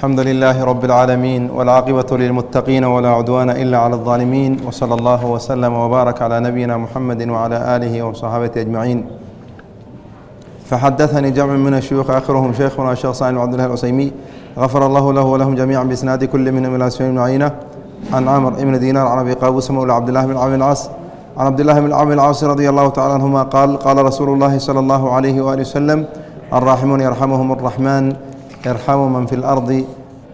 الحمد لله رب العالمين والعاقبة للمتقين ولا عدوان إلا على الظالمين وصلى الله وسلم وبارك على نبينا محمد وعلى آله وصحابته أجمعين فحدثني جمع من الشيوخ آخرهم شيخنا الشيخ صالح بن عبد الله العسيمي غفر الله له ولهم جميعا بإسناد كل منهم إلى سفيان بن عيينة عن عامر بن دينار عن أبي قابوس مولى عبد الله بن عمرو العاص عن عبد الله بن عمرو العاص رضي الله تعالى عنهما قال قال رسول الله صلى الله عليه وآله وسلم الراحمون يرحمهم الرحمن يرحم من في الأرض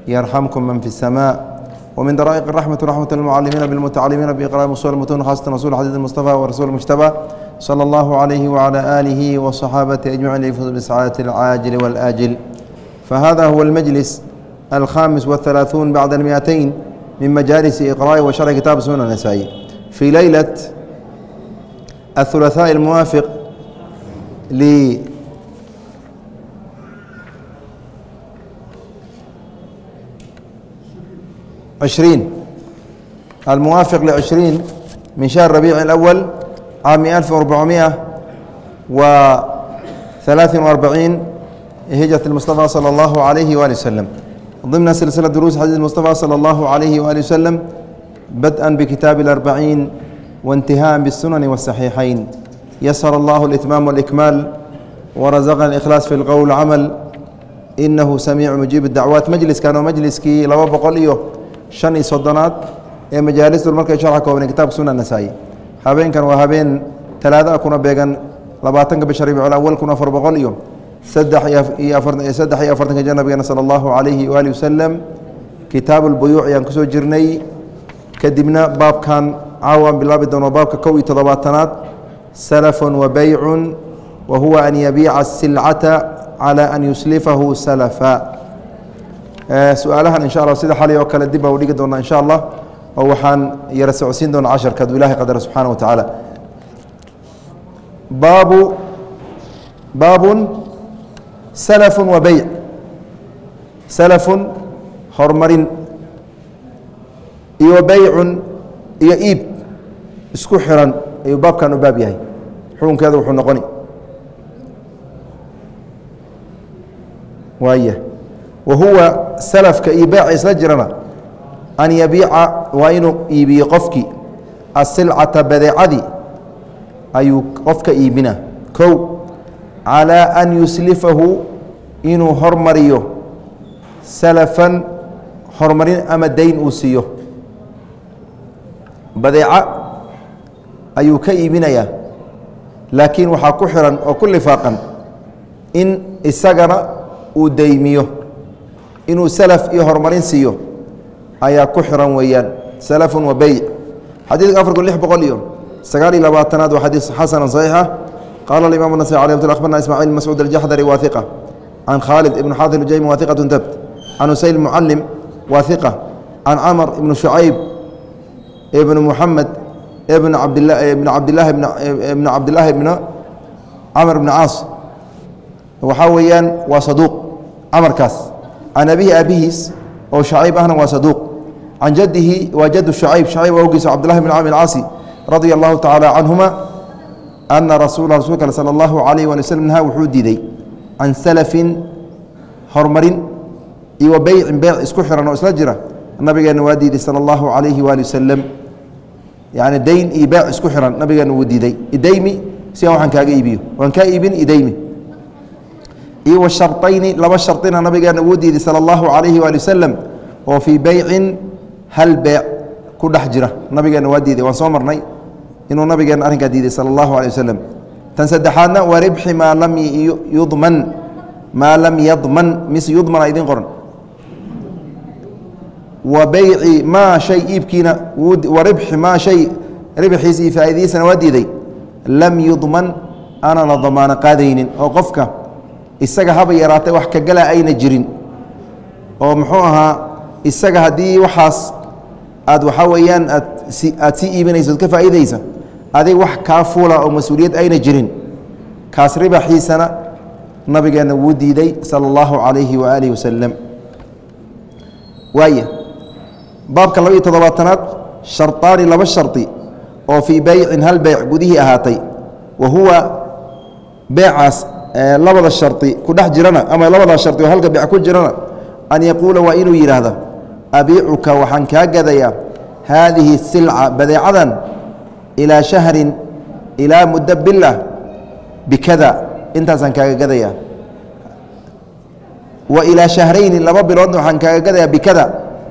يرحمكم من في السماء ومن درائق الرحمة رحمة المعلمين بالمتعلمين بإقراء مصول المتون خاصة رسول حديث المصطفى ورسول المجتبى صلى الله عليه وعلى آله وصحابته أجمعين ليفوز بسعادة العاجل والآجل فهذا هو المجلس الخامس والثلاثون بعد المئتين من مجالس إقراء وشرح كتاب سنة النسائي في ليلة الثلاثاء الموافق عشرين الموافق لعشرين من شهر ربيع الأول عام ألف وأربعمائة وثلاث وأربعين هجرة المصطفى صلى الله عليه وآله وسلم ضمن سلسلة دروس حديث المصطفى صلى الله عليه وآله وسلم بدءا بكتاب الأربعين وانتهاء بالسنن والصحيحين يسر الله الإتمام والإكمال ورزقنا الإخلاص في القول والعمل إنه سميع مجيب الدعوات مجلس كانوا مجلس كي لو بقول شhan iyo soddonaad ee majaalisdu markay sharxa koobnay kitaabka suna nasaa'i habeenkan waa habeen talaada kuna beegan labaatanka bisha rabiicul awal kun afar boqol iyo saddex iyo saddex iyo afartanka jir nabigeena sala allahu calayhi waali wasalam kitaabu lbuyuuc ayaan ku soo jirnay kadibna baabkan caawaan bilaabi doono baabka kow iyo toddobaatanaad salafun wa beycun wa huwa an yabiica asilcata calى an yuslifahu salafa su'aalahan insha allah sida xalay oo kale dib baa u dhigi doonaa insha allah oo waxaan yara socodsiin doonaa casharka aduu ilahay qadara subxaana wa tacaala baabu baabun salafun wa beyc salafun horumarin iyo beycun iyo iib isku xiran ayuu baabkan u baab yahay. Xukunkeeda wuxuu noqoni. Waaya wa huwa salafka iyo beeca isla jirana an yabiica waa inuu iibiyo qofkii asilcata badeecadii ayuu qofka iibina. Kow calىa an yuslifahu inuu hormariyo salafan horumarin ama dayn uu siiyo. Badeeca ayuu ka iibinayaa laakiin waxaa ku xiran oo ku lifaaqan in isagana uu daymiyo inuu salaf iyo horumarin siiyo ayaa ku xiran weeyaan. Salafun wa beyc xadiidka afar kun lix boqol iyo sagaal iyo labaatanaad waa xadiis xasanun saxiixa. Qaala alimaam anasai alay mt abarna ismacil mascuud aljaxdari waahiqa can khaalid ibn xaafid ujaymi waahiqatun dabt can huseyn mucalim waahiqa can camar ibn shucayb ibn muxamed ibn abdla eh, ibn cabdilaahi ibn cabdilaahi ibn camr ibn caas waxaa weeyaan waa saduuq camarkaas can abihi aabihiis oo shacayb ahna waa saduuq. Can jadihi waa jadu shacayb shacayb awgiisa cabdillahi bn camr caasi radia allahu tacaala canhuma ana rasuula rasulka ale sala allahu calayh wali wslm naha wuxuu diiday can salafin horumarin iyo beycin beyc isku xiran oo isla jira. Nabigeenna waa diiday sala allahu calayhi waali wasalam yani dayn iyo beyc isku xiran nabigeenna wuu diiday. Idaymi si aan waxaan kaaga iibiyo. Waan kaa iibin idaymi iyo washarayni laba sharina nabigeena uu diiday sala allahu calayhi waali wasalam oo fii beycin hal beec ku dhex jira. Nabigeena waa diiday waan soo marnay inuu nabigeena arrinkaa diiday sala allahu caleh wasalam tan saddexaadna wa ribxi maa lam yudman maa lam yadman mise yudmana idiin qoran. Wa beyci maa shay iibkiina wa ribxi maa shay ribxiisa iyo faa'iidadiisana waa diiday lam yudman aanan la damaano qaadaynin. Oo qofka isaga haba yaraatay wax ka gala ayna jirin. oo muxuu ahaa isaga haddii waxaas aad waxaa weeyaan aad si aad sii iibinaysa od ka faa'iidaysa adig wax kaa fuula oo mas'uuliyad ayna jirin. Kaas ribaxiisana nabigeenna wuu diiday sala allahu calayhi wa aalihi wasalam waaya baabka laba iyo toddobaatanaad sharطaani laba shardi oo fii beycin hal beyc gudihii ahaatay wa huwa beecaas labada shari ku dhex jirana ama labada shari oo halka ku jirana an yaquula waa inuu yidhaahdo abiicuka waxaan kaa gadayaa haadihi silca badeecadan ilaa shahrin ilaa muddo bilah bikada intaasaan kaaga gadayaa. Wa ilaa shahrayni laba biloodna waxaan kaaga gadayaa bikada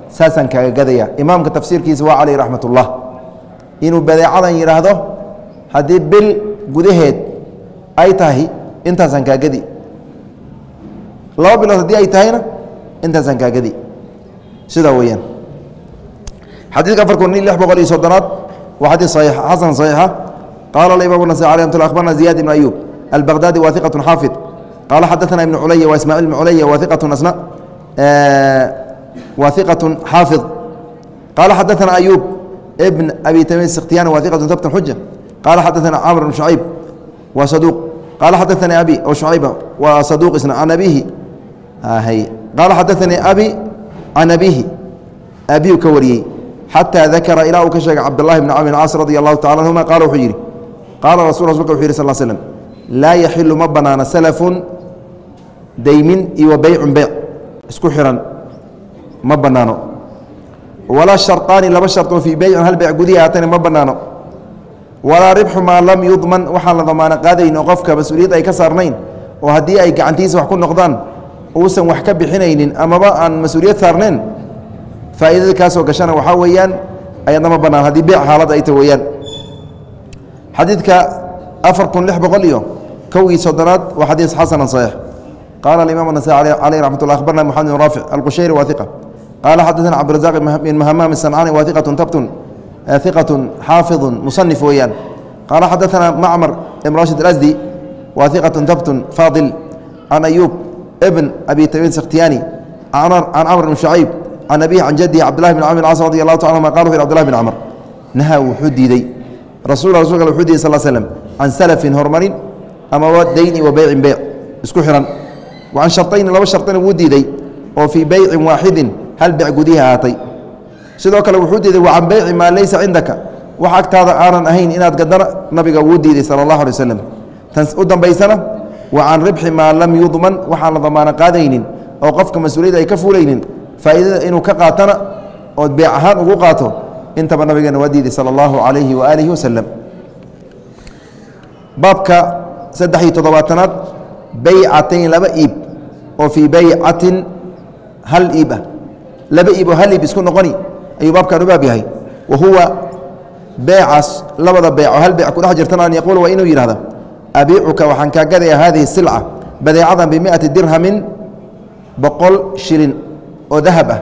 saasaan kaaga gadayaa. Imaamka tafsiirkiisa waa caleyh raxmat ullah inuu badeecadan yidhaahdo haddii bil gudaheed ay tahay intaasaan kaa gadi laba bilood haddii ay tahayna intaasaan kaa gadi sidaa weeyaan xadiidka afar kun lix boqol iyo soddonaad waa xadiid صaxiix xasan صaxiixa qaala aimam النasai alي mt abarna ziyad ibn ayub albaghdadi wa iqaة xaafid qaala xadaثna ibn culaya wa ismaaعil ibn culaya wa iqaة asna wa iqaة xaafid qaala xadaثna ayub bn abi tamiim sikhtiyani wa iqaة tabt xuja qaala xadaثna camr bn شhucayb wa saduuq qaala xadaثanii abi o شhucayba wa saduuq isna can abihi qaala xadaثanii abi can abihi abiyu ka wariyey xatىa dakara ilaa uu ka sheegay cabdالlahi bn camr caas radi allahu tacala anhuma qaala wuxuu yidhi qaala rasul rasulka wuxu yih sal slm laa yaxilu ma banaana salafun daymin iyo wa beycun beyc isku xiran ma banaano walaa sharطaani laba sharطoo fii beycin hal beyc gudihi aatani ma banaano walaa ribxu maa lam yudman. Waxaan la damaano qaadayn oo qofka mas'uuliyad ay ka saarnayn oo haddii ay gacantiisa wax ku noqdaan uusan wax ka bixinaynin amaba aan mas'uuliyad saarnayn faa'iidada kaasoo gashana waxaa weeyaan ayadnama bannaan haddii bee xaaladda ay ta weeyaan. Xadiidka afar kun lix boqol iyo kow iyo soddonaad waa xadiis xasanan saxiix. Qaala alimaam anasai caleyh raxmat ullah akhbarna moxamed bin raafic alqushayri waaiqa qaala xaddaana cabdirazaq min mahamaam sancaani waahiqatun tabtun iqatun xaafidun musanif weeyaan qaala xadaثana macmar ibn rashid alasdi waa iqatun tabtun faadil can ayuub ibn abi tamiim sakhtiyani can camr bn shacayb can abihi can jadihi cabdillahi bn camr caas radi allahu taala anuma qala wuxu yh abdillahi bn camr nahaa wuxuu diidey rasul rasulka wuxuu diiday sal slm can salafin horumarin amaba dayni wa beycin beyc isku xihan wa can sharطayni laba sharطina wuu diiday oo fii beycin waaxidin hal beyc gudihi ahaatay sidoo kale wuxuu diiday wa can beyci maa laysa cindaka. Wax agtaada aanan ahayn inaad gadana nabiga wuu diiday sala اllahu alay waslem tan u dambaysana wa can ribxi maa lam yudman waxaan la damaano qaadaynin oo qofka mas'uuliyadda ay ka fuulaynin. Faa'iidada inuu ka qaatana ood beec ahaan ugu qaato intaba nabigeena waa diiday sala allahu calayhi wa aalihi wasalam baabka saddex iyo toddobaatanaad beycatayn laba iib oo fii beycatin hal iib ah. Laba iib oo hal iib isku noqoni ayuu baabkan u baab yahay. Wa huwa beecaas labada beec oo hal beec ku dhex jirtana an yaquula waa inuu yidhahda abiicuka waxaan kaa gadaya haadihi silca badeecadan bimiati dirhamin boqol shilin oo dahab ah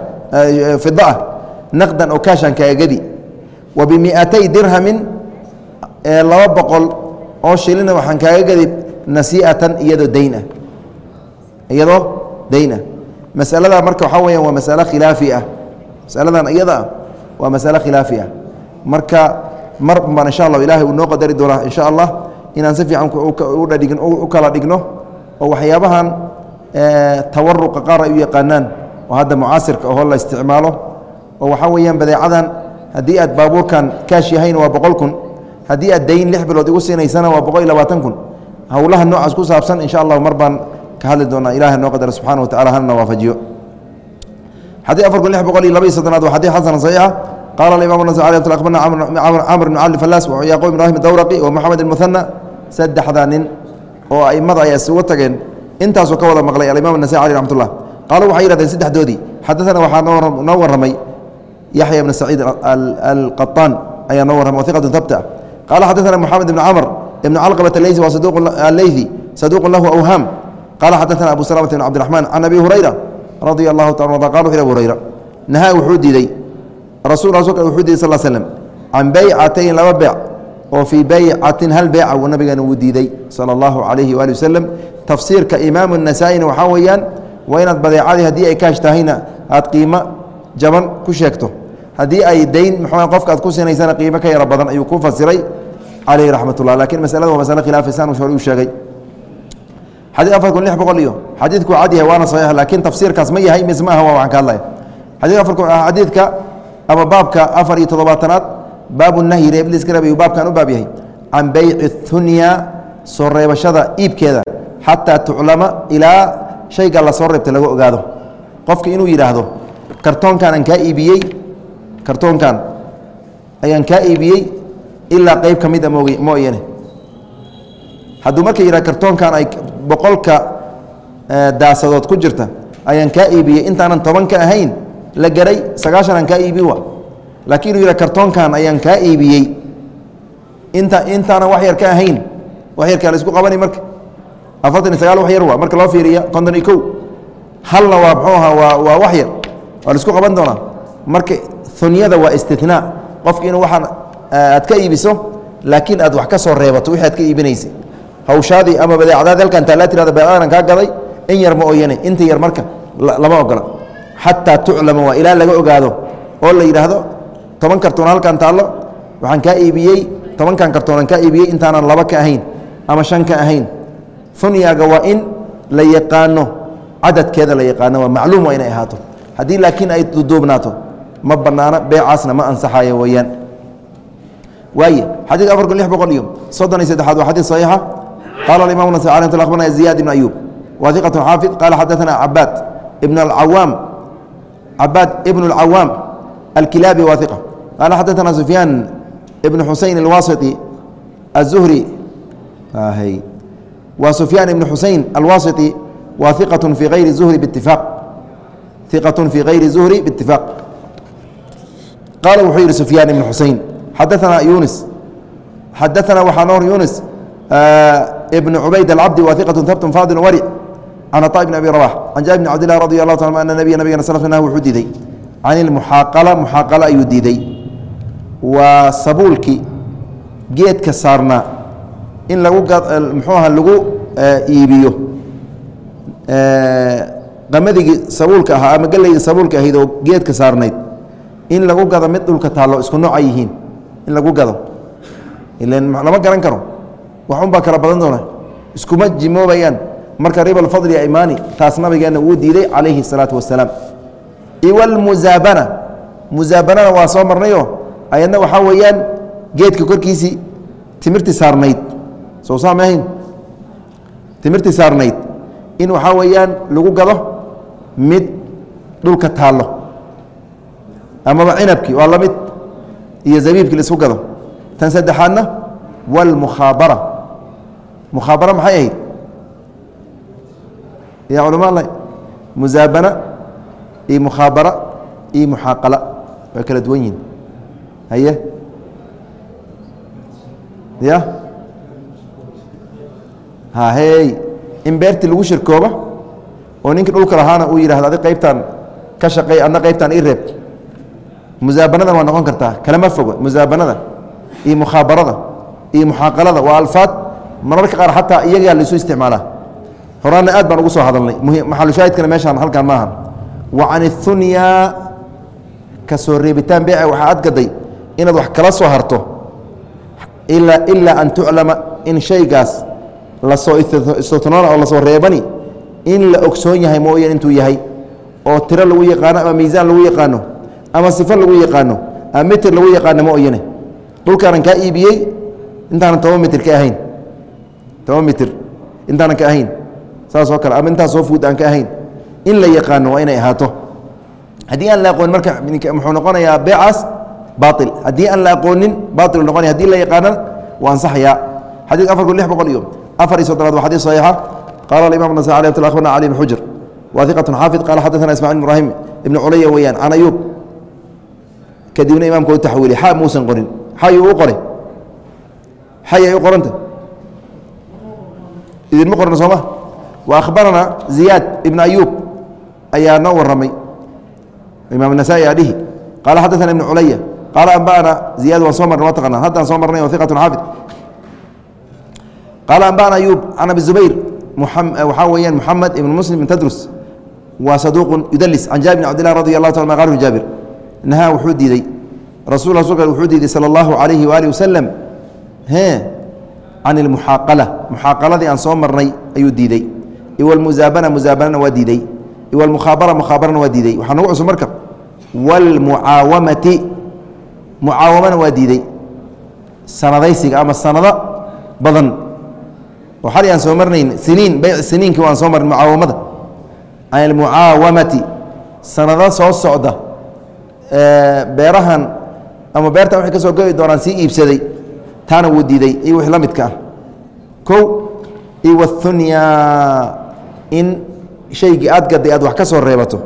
fida ah naqdan oo kaashaan kaaga gedi wa bimiatay dirhamin laba boqol oo shilina waxaan kaaga gedi nasii'atan iyadoo dayn ah iyadoo dayn ah masalada marka waxaa weyaan waa masalo khilaafi ah masaladan iyada waa masalo khilaafi ah marka mar baan insha allah ilahay uu noo qadari doonaa insha allah inaan si fiican u kala dhigno oo waxyaabahan tawaruqa qaar ay u yaqaanaan oo hadda mucaasirka oho la isticmaalo. Oo waxaa weeyaan badeecadan haddii aad baabuurkan kaash yahayna waa boqol kun haddii aad dayn lix bilood igu siinaysana waa boqol iyo labaatan kun. Howlaha noocaas ku saabsan insha allah mar baan ka hadli doonaa ilahay noo qadara subxana wa tacala hana waafajiyo xadii afar kun lix boqol iyo laba iyo soddonaad waa xadii xasan saxiixa qaala alimam nas akhbarna camr bn cali fallaas yacquub ibrahim dawraqi wa moxamed ilmuhana saddexda nin oo aimada ayaa isugu tageen. Intaasoo ka wada maqlay alimam nasai aleh raxmat ullah qaaluu waxay yihahdeen saddexdoodii xadaana waxaa noo warramay yaxya ibn saciid alqaطaan ayaa noo warramay iqatu habta qaala xadaana moxamed ibn camr ibn calqabat aleysi waa aleythi saduuqun lahu awhaam qaala xadaana abu salamata ibn cabdiraxmaan can abi hurayra radia allahu qala wuxu abu hurayra nahaa wuxuu diiday rasul rasulka wuxuu diiday sal slm can beycatayn laba beec oo fii beycatin hal beeca uu nabigeena uu diiday sala allahu calayhi waali wasalam tafsiirka imaamu nasaa-ina waxaa weeyaan waa inaad badeecadii haddii ay kaash tahayna aad qiimo jaban ku sheegto. Haddii ay dayn mxu qofka aad ku sinaysana qiimo ka yaro badan ayuu ku fasiray caleyhi raxmat ullah lakiin masalada waa masale khilaafaysan hore uu sheegay xadii afar kun lix boqol tafsiirkaas ma yahay ka ama baabka afar iyo toddobaatanaad baabu nahyi reebliska reebayu baabkan soo reebashada iibkeeda xataa tuclama ilaa shayga la soo reebta laga ogaado. Qofka ayaan kaa iibiyey ilaa qeyb ka mid mooyane hadduu marka yidhah kartoonkan ay boqolka daasadood ku jirta ayaan kaa iibiyey intaanan toban ka ahayn la garay sagaashan aan kaa iibi wa laakiin inuu yidhah kartoonkan ayaan kaa iibiyey. Inta intaanan wax yar ka ahayn wax yarkaa la isku qabani marka. Afartan iyo sagaal wax yar waa marka loo fiiriya konton iyo kow. Halna waa muxuu ahaa waa waa wax yar. Waa la isku qaban doonaa. Marka hunyada waa istinaa qofki inuu waxaan aad ka iibiso laakiin aad wax ka soo reebato wixii aad ka iibinaysay hawshaadii ama badeecadaadi halkan taallaa tirada badeecadan kaa gaday in yar ma ooyane inta yar marka lama ogola. Xataa tuclama waa ilaa laga ogaado oo la yidhaahdo toban kartoon halkan taallo waxaan kaa iibiyey tobankan kartoonan kaa iibiyey intaanan laba ka ahayn ama shan ka ahayn. Hunyaga waa in la yaqaano cadadkeeda la yaqaano waa macluum waa inay ahaato. Haddii laakiin ay duduubnaato ma banaano beecaasna ma ansaxayo weeyaan. Waaye xadiid afar kun lix boqol iyo soddon iyo saddexaad waa xadiid saxiixa qaala alimam nas alay nt akhbarna ziyaad ibn ayuub wa iqatu xaafid qaala xadaثana cabaad ibn alcawaam cabaad ibn اlcawaam alkilaabi wa iqa qaala xadaثana sufyaan ibn xusein alwasiti aلzuhri wa sufyaan ibn xusein alwasiti wa iqaة fi ayri zuhri bاtifaaq iqaة fi gayri zuhri bاtifaaq qaala wuxuu yihi sufyaan ibn xusein xadaثana yunis xadaثana waxaa noor yunis ibn cubayd alcabdi wa iqaة habt faadil waric can aطا bn abi rabax can jaabir bn cabd lah radi اlah ta ana nabiya nabigana sl nah wuxuu diiday can ilmuxaaqala muxaaqala ayuu diiday waa sabuulkii geedka saarnaa in lagu muxuu aha lagu iibiyo qamadigii sabuulka ahaa ama gelaydii sabuulka ahayd oo geedka saarnayd in lagu gado mid dhulka taallo isku nooca yihiin in lagu gado ilan lama garan karo wax un baa kala badan doona iskuma jimoobayaan. Marka riba alfadli imaani taas nabigeenna wuu diiday calayhi الsalaatu wasalaam iwalmuzaabana muzaabanana waa soo marnayo. Ayadna waxaa weeyaan geedka korkiisii timirtii saarnayd. Soo saama ahayn? Timirtii saarnayd. In waxaa weeyaan lagu gado mid dhulka taallo. Amaba cinabkii waa la mid. Iyo zabiibkii la isku gado. Tan saddexaadna walmukhaabara mukhaabara maxay ahayd ya culama alla muzaabana iyo mukhaabara iyo muxaaqala waa kala duwan yihiin haye ya hahey in beertii lagu shirkooba oo ninkii dhulka lahaana uu yidhahdo adi qaybtaan ka shaqeey adna qaybtaan ii reeb muzaabanadan waa noqon kartaa kalama fogo muzaabanada iyo mukhaabarada iyo muxaaqalada waa alfaad mararka qaar xataa iyagaa laisu isticmaalaa. Horaana aad baan ugu soo hadalnay. Maxalushaahidkana meeshaan halkaan maaha. Wa can اhunya ka soo reebitaan beece waxaa adgaday inaad wax kala soo harto. Ilaa an tuclama in shaygaas la soo istotnoona oo la soo reebani in la ogsoon yahay mooyan intuu yahay oo tiro lagu yaqaano ama miisaan lagu yaqaano ama sifo lagu yaqaano ama mitir lagu yaqaano mooyane dhulkaanan kaa iibiyey intaanan toban mitir ka ahayn toban mitir intaanan ka ahayn. Saas oo kale ama intaas soo fuud aan ka ahayn. In la yaqaano waa inay ahaato. Haddii aan la aqoonin marka muxuu noqonayaa beecaas baail haddii aan la aqoonin baail noqonaya haddii la yaqaanana waa ansaxayaa xadiid afar kun lix boqol iyo afar iyo soddonaad waa xadiid saxiixa. Qaala alimam nas alay mt akhbarna cali bn xujr wa iqatun xaafid. Qaala xadaثana ismacil bn ibrahim ibn culaya weeyaan can ayuub. Kadibna imaamka u taxwiili xa muusan qorin? Xayuu u qoray? Xay ay u qoranta idinma qorna sooma wa ahbaranaa ziyaad ibn ayuub ayaa noo waramay imaam nasaai adhihi qaala xadana ibn culaya qaala ambaana ziyaad waan soo marna waa taqanaa haddaan soo marnay wa iqatun xaafid. Qaala ambana ayuub can abi zubayr eh, waxaa weeyaan muxamed ibn muslim in tadrus waa saduuqun yudalis can jaabir bn cabdillah radi allah ta maqaru jaabir nahaa wuxuu diiday. Rasul rasulka wuxuu diiday sala allahu alayhi waaalih wasalam can اlmuxaaqala muxaaqaladii aan soo marnay ayuu diiday. Iwalmuzaabana muzaabanana waa diiday. Iwalmukhaabara mukhaabarana waa diiday. Waxaa nagu cusub marka. Wاlmucaawamati mucaawamana waa diiday. Sanadaysiga ama sanado badan. Oo xali aan soo marnayn siniin beyc siniinki waan soo marnay mucaawamada. Can almucaawamati sanado soo socda. Beerahan ama beertan waxay ka soo goyi doonaan sii iibsaday taana wuu diiday. Iyo wix la midka? Ah kow iyo wathunya in shaygii aad gaday aad wax ka soo reebato.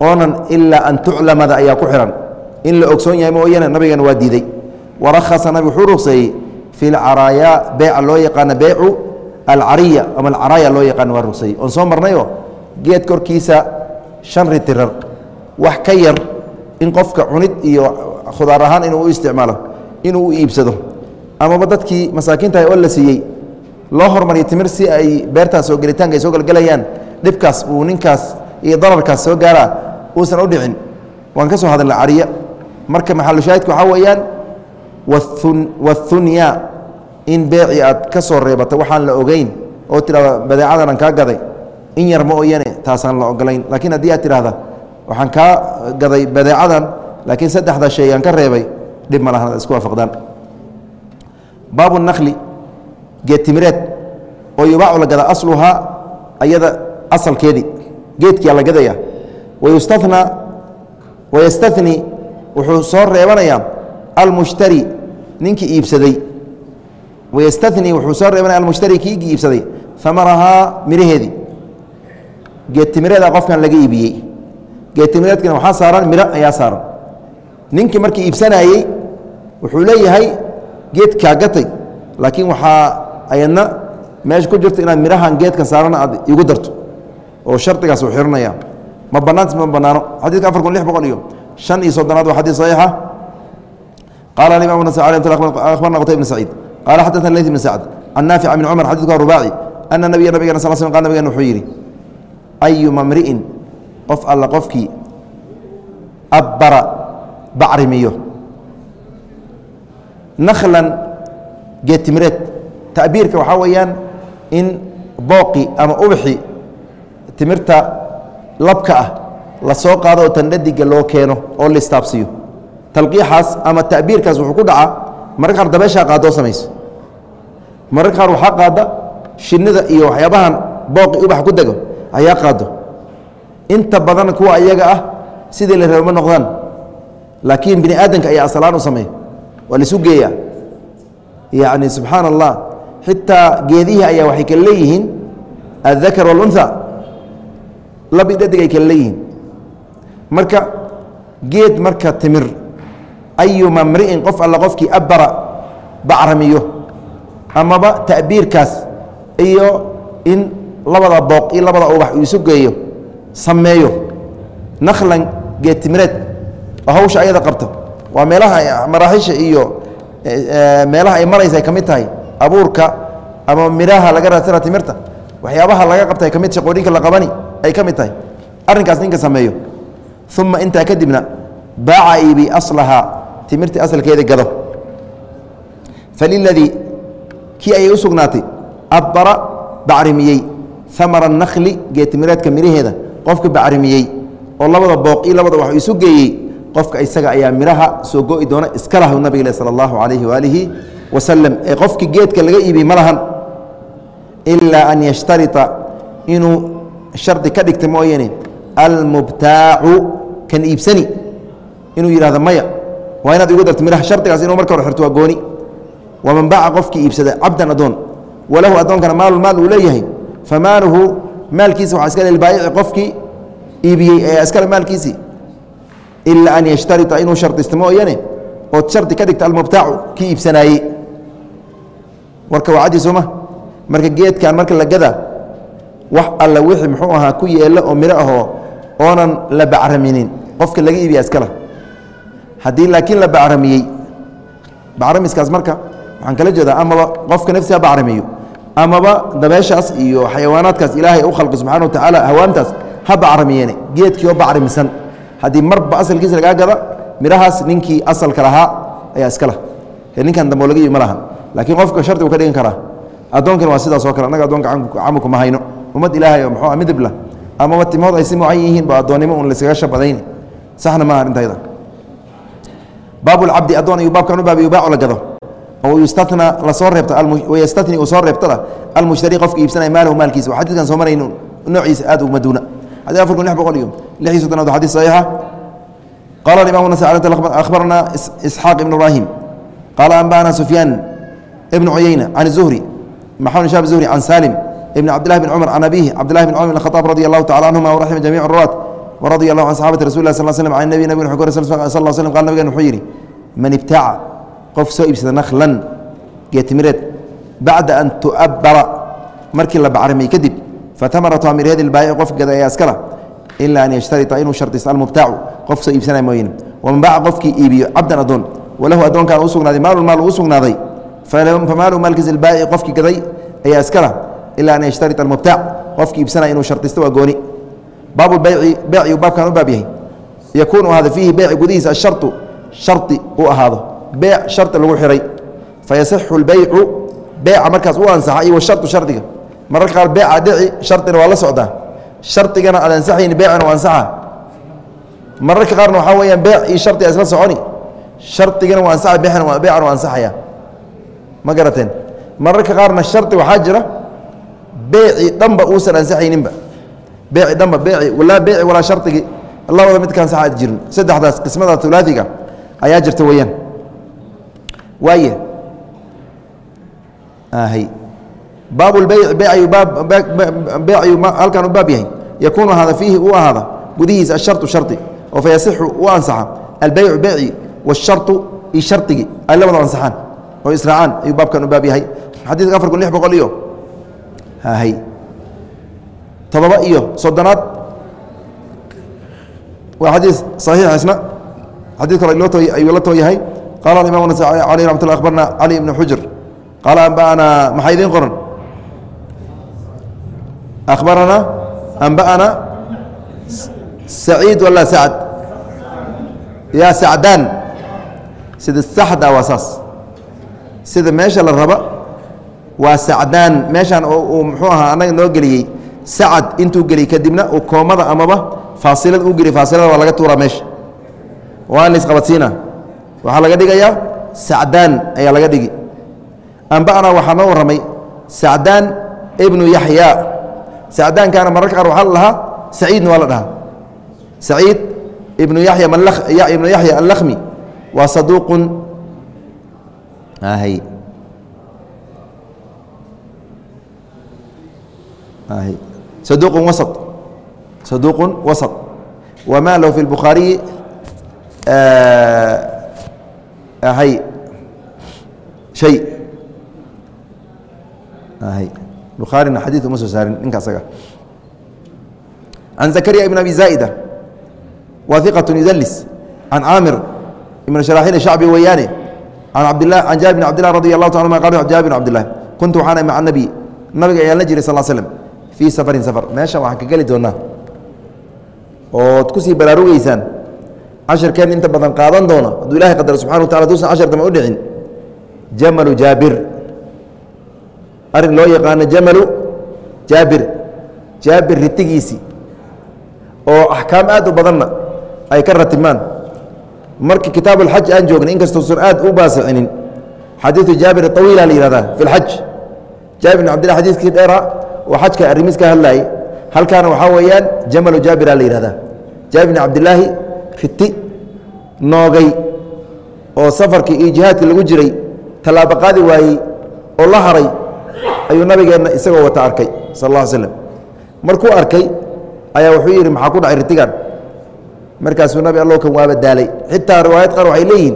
Oonan ilaa an tuclamada ayaa ku xihan in la ogsoon yahay mooyane nabigana waa diiday. Warakhasa nabig wuxuu ruqseeyey fi lcaraayaa beeca loo yaqaano beycu alcariya ama alcaraaya loo yaqaano waa ruqseeyey oon soo marnayoo geed korkiisa shan ritirar wax ka yar in qofka cunid iyo khudaar ahaan inuu u isticmaalo inuu u iibsado amaba dadkii masaakiintahay oo la siiyey loo hormariyo timir si ay beertaas soo gelitaanka ay soo galgelayaan dhibkaas uu ninkaas iyo dararkaas soo gaaraa uusan u dhicin. Waan ka soo hadalna cariya. Marka maxalushaahidka waxaa weeyaan wathunya in beeci aad ka soo reebato waxaan la ogeyn oo tidhahda badeecadanaan kaa gaday in yar ma oyane taasaan la ogolayn. Laakiin haddii aad tidhahda waxaan kaa gaday badeecadan laakiin saddexda shay aan ka reebay dhib ma lahan ad isku waafaqdaan baabu nakli geedtimireed oo yubaacu la gada asluhaa ayada asalkeedii geedkiia la gadaya. Wayustanaa wayastani wuxuu soo reebanayaa almushtari ninkii iibsaday. Wayastani wuxuu soo reebanaya almushtari kiigii iibsaday. Amarahaa miraheedii geedtimireeda qofkan laga iibiyey. Geedtimireedkana waxaa saaran miro ayaa saaran. Ninkii markii iibsanayey wuxuu leeyahay geedkaa gatay laakiin waxaa ayadna meesha ku jirto inaad mirahan geedkan saarana aad igu darto oo shardigaas uu xiranaya ma banaant ma banaano. Xadidka afar kun lix boqol iyo shan iyo soddonaad waa xadiid saxiixa. Qaala alimam ibn sacd akhbarna qutay ibn saciid. Qaala xaddatna leyt ibn sacd can naafic bn cumar xadidka rubaaci. Ana nabiya nabigana sal sl qal nabigana wuxuu yidhi ayuma mri'in qof alla qofkii abbara bacrimiyo nakhlan geedtimireed ta'biirka waxaa weeyaan in booqi ama ubixi timirta labka ah la soo qaado oo tandhadiga loo keeno oo la istaabsiiyo. Talqiixaas ama ta'biirkaas wuxuu ku dhacaa mararka qaar dabeeshaa qaadoo samayso. Mararka qaar waxaa qaada shinnida iyo waxyaabahan booqi ubax ku dego ayaa qaado. Inta badan kuwa iyaga ah sidii la reebo ma noqdaan laakiin bini aadamka ayaa asalaan u sameeya waa laisu geeya yacni subxaana allah xitaa geedihii ayaa waxay kale leeyihiin aلdakar wاlunha labi dhadig ay kale leeyihiin. Marka geed marka timir ayuma mri'in qof alla qofkii abara bacramiyo amaba ta'biirkaas iyo in labada booq iyo labada ubax uu isu geeyo sameeyo nakhlan geed timireed oo hawsha ayada qabto waa meelaha maraaxisha iyo meelaha ay maraysa ay ka tahay. Abuurka ama midhaha laga raadsana timirta waxyaabaha laga qabta ay ka mid shaqooyinka la qabani ay ka mid tahay. Arrinkaas ninka sameeyo. Uma intaa kadibna baaca iibi aslahaa timirtii asalkeeda gado. Faliladii kii ayay u sugnaatay. Abbara bacrimiyey. Amara nakli geetimireedka miraheeda. Qofka bacrimiyey. Oo labada booq iyo labada wax isu geeyey qofka isaga ayaa midhaha soo go'i doona iska lahu nabig sal allahu calayhi waalihi wasalam ee qofkii geedka laga iibiy ma lahan ilaa an yashtarita inuu shardi ka dhigta mooyane almubtaacu kan iibsani. Inuu yidhahdo maya. Waa inaad igu darto midhaha shardigaas inuu marka hore xirto waa gooni. Waman baaca qofkii iibsada cabdan addoon. Walahu addoonkana maalu maal uu leeyahay. Famaaluhu maalkiisa waxaa iska lilbaayici qofkii iibiyey ee iskale maalkiisii ilaa an yashtarita inuu shardisto mooyane ood shardi ka dhigta almubtaacu kii iibsanaayey warka waa caddi sooma marka geedkan marka la gada wax alla wixii muxuu ahaa ku yeelo oo miro ahoo oonan la bacraminin qofka laga iibiya iskala haddii laakiin la bacramiyey bacrimiskaas marka waxaan kala jeedaa amaba qofka nafsi ha bacrimiyo amaba dabeeshaas iyo xayawaanaadkaas ilaahay u khalqi subxana wa tacaala hawaantaas ha bacramiyeene geedkii oo bacrimisan haddii marba asalkiisa lagaa gada midhahaas ninkii asalka lahaa ayaa iskala ninkan dambe laga iibi ma lahan laakiin qofka shardi uu ka dhigan karaa addoonkana waa sidaas oo kale annaga addoonka camuku ma hayno. Ummad ilaahay oo muxuu midibla amaba timood ay si mucan yihiin ba addoonnimo un layskaga shabadayn saxna maaha arrintayda baabulcabdi addoon ayuu baabkan u baaba yubaacu la gado. Oo yustana la soo reebta wayastani uu soo reebtada almushtari qofka iibsanaya maalahu maalkiisa. Waa xadiidkan soo marayno noociisa aad uguma xadii afar kun lix boqol iyo lix iyo soddonaad xadii saxiixa qala imam nas akhbarana isxaaq ibn ibrahim qaala anba'ana sufyaan ibn cuyeyna can zuhri maxamed shab zuhri can salim ibn cabdillahi bn cumar can abihi cabdillahi bn cumar bn khataab radi allahu tacala canhuma waraxima jamiic ruwaat waradia allahu can saxaabati rasul lah sal slm can nabi nabig wuxuu ka sal slm qal nabigan wuxuu yidhi man ibtaaca qof soo iibsada nakhlan geetimireed bacda an tu'abbara markii la bacrimay kadib fatamaratu amirheedi lbaayici qof gada ayaa iskala. Ila an yashtarita inuu shardisto almubtaacu qof soo iibsanaya mooyane waman baaca qofkii iibiyo cabdan addoon. Walahu addoonkaan u sugnaaday maalun maal uu sugnaaday. Famaalu maalkiis ilbaayici qofkii gaday ayaa iskala. Ilaa an yashtarita almubtaac qofkii iibsanaya inuu shardisto waa gooni. Baabu beyci beeciu baabkan u baab yahay. Yakuunu ahaada fiihi beyci gudihiisa ashartu shardi uu ahaado. Beec shardi lagu xihay fayasixu lbeycu beeca markaas u ansaxa iyo washardu shardiga mararka qaar beeca dhici shardina waa la socdaa. Shardigana aad ansaxayni beecana waa ansaxa mararka qaarna waxaa weyaan beec iyo shardi a isla soconi. Shardigana waa ansaxa beecana beecana waa ansaxaya ma garateen. Mararka qaarna shardi waxaa jira beeci dhanba uusan ansaxayninba. Beeci dhanba beeci walaa beeci walaa shardigii labada midka ansaxa aad jirin. Saddexdaas qismada ulaaiga ayaa jirta weeyaan. Waay baab beyc beecu halkan u baab yahay yakuunu ahaada fiihi u ahaada gudihiisa asharطu shardi oo fayasixu u ansaxa albeycu beyci wاsharطu iyo shardigii ay labada ansaxaan oo israacaan ayuu baabkan u baab yahay xadiidka afar kun lix boqol iyo todoba iyo soddonaad waa xadiis صaxiix isna xadid kale ayuu la too yahay qala imam nasai alيh ramat lla abarna cali ibn xujr qaala anba'ana maxaa idiin qoran Akhbarana anba'ana saciid wala sacd yaa sacdaan sida saxda waa saas sida meesha la raba waa sacdaan meeshaan uu muxuu ahaa annaga noo geliyey sacad intuu geliyey kadibna uu koomada amaba faasilada uu geliyey faasilada waa laga tuuraa meesha waa la isqabadsiina waxaa laga dhigayaa sacdaan ayaa laga dhigi anba'na waxaa noo warramay sacdaan ibnu yaxya sacdaankaana mararka qaar waxaa la dhahaa saciidna waa la dhahaa saciid ibnu yaya ibnu yaxya allakhmi waa saduuqun hy saduuqun wasط saduuqun wasaط wma lahu fi اlbukhaariyi hay hay hay bukhaarina xadiid uma soo saarin ninka asaga. Can zakariya ibn abi zaa'ida wa iqaة yudlis can caamir ibn sharaxiil shacbi weeyaane can abdlah can jaabir bn abdillah radi allahu ta anuma jaabir bn abdilah kuntu waxaan maca nabi nabiga ayaan la jiray sal slm fii safarin safar. Meeshan waxaan ka geli doonaa ood ku sii baraarugeysaan casharkeen inta badan qaadan doona hadduu ilahay qadaro subxana wa tacala duusan cashar dama u dhicin. Jamalu jaabir arrin loo yaqaano jamalu jaabir. Jaabir ritigiisii oo axkaam aad u badanna ay ka ratibmaan markii kitaab alxaj aan joogna inkastousan aad u baasicinin xadiidu jaabir awiila la yihahdaa fi lxaj jaabir bin abdillah xadiiskii dheera oo xajka arrimiis ka hadlayay. Halkaana waxaa weeyaan jamalu jaabira la yihahdaa jaabir bin cabdilaahi riti noogay oo safarkii iyo jihaadkii lagu jiray tallaabo qaadi waayey oo la haray ayuu nabigeenna isagoo wata arkay sal alla slm markuu arkay ayaa wuxuu yidhi maxaa ku dhacay ritigan markaasuu nabi allow kan waaba daalay. Xitaa riwaayad qaar waxay leeyihiin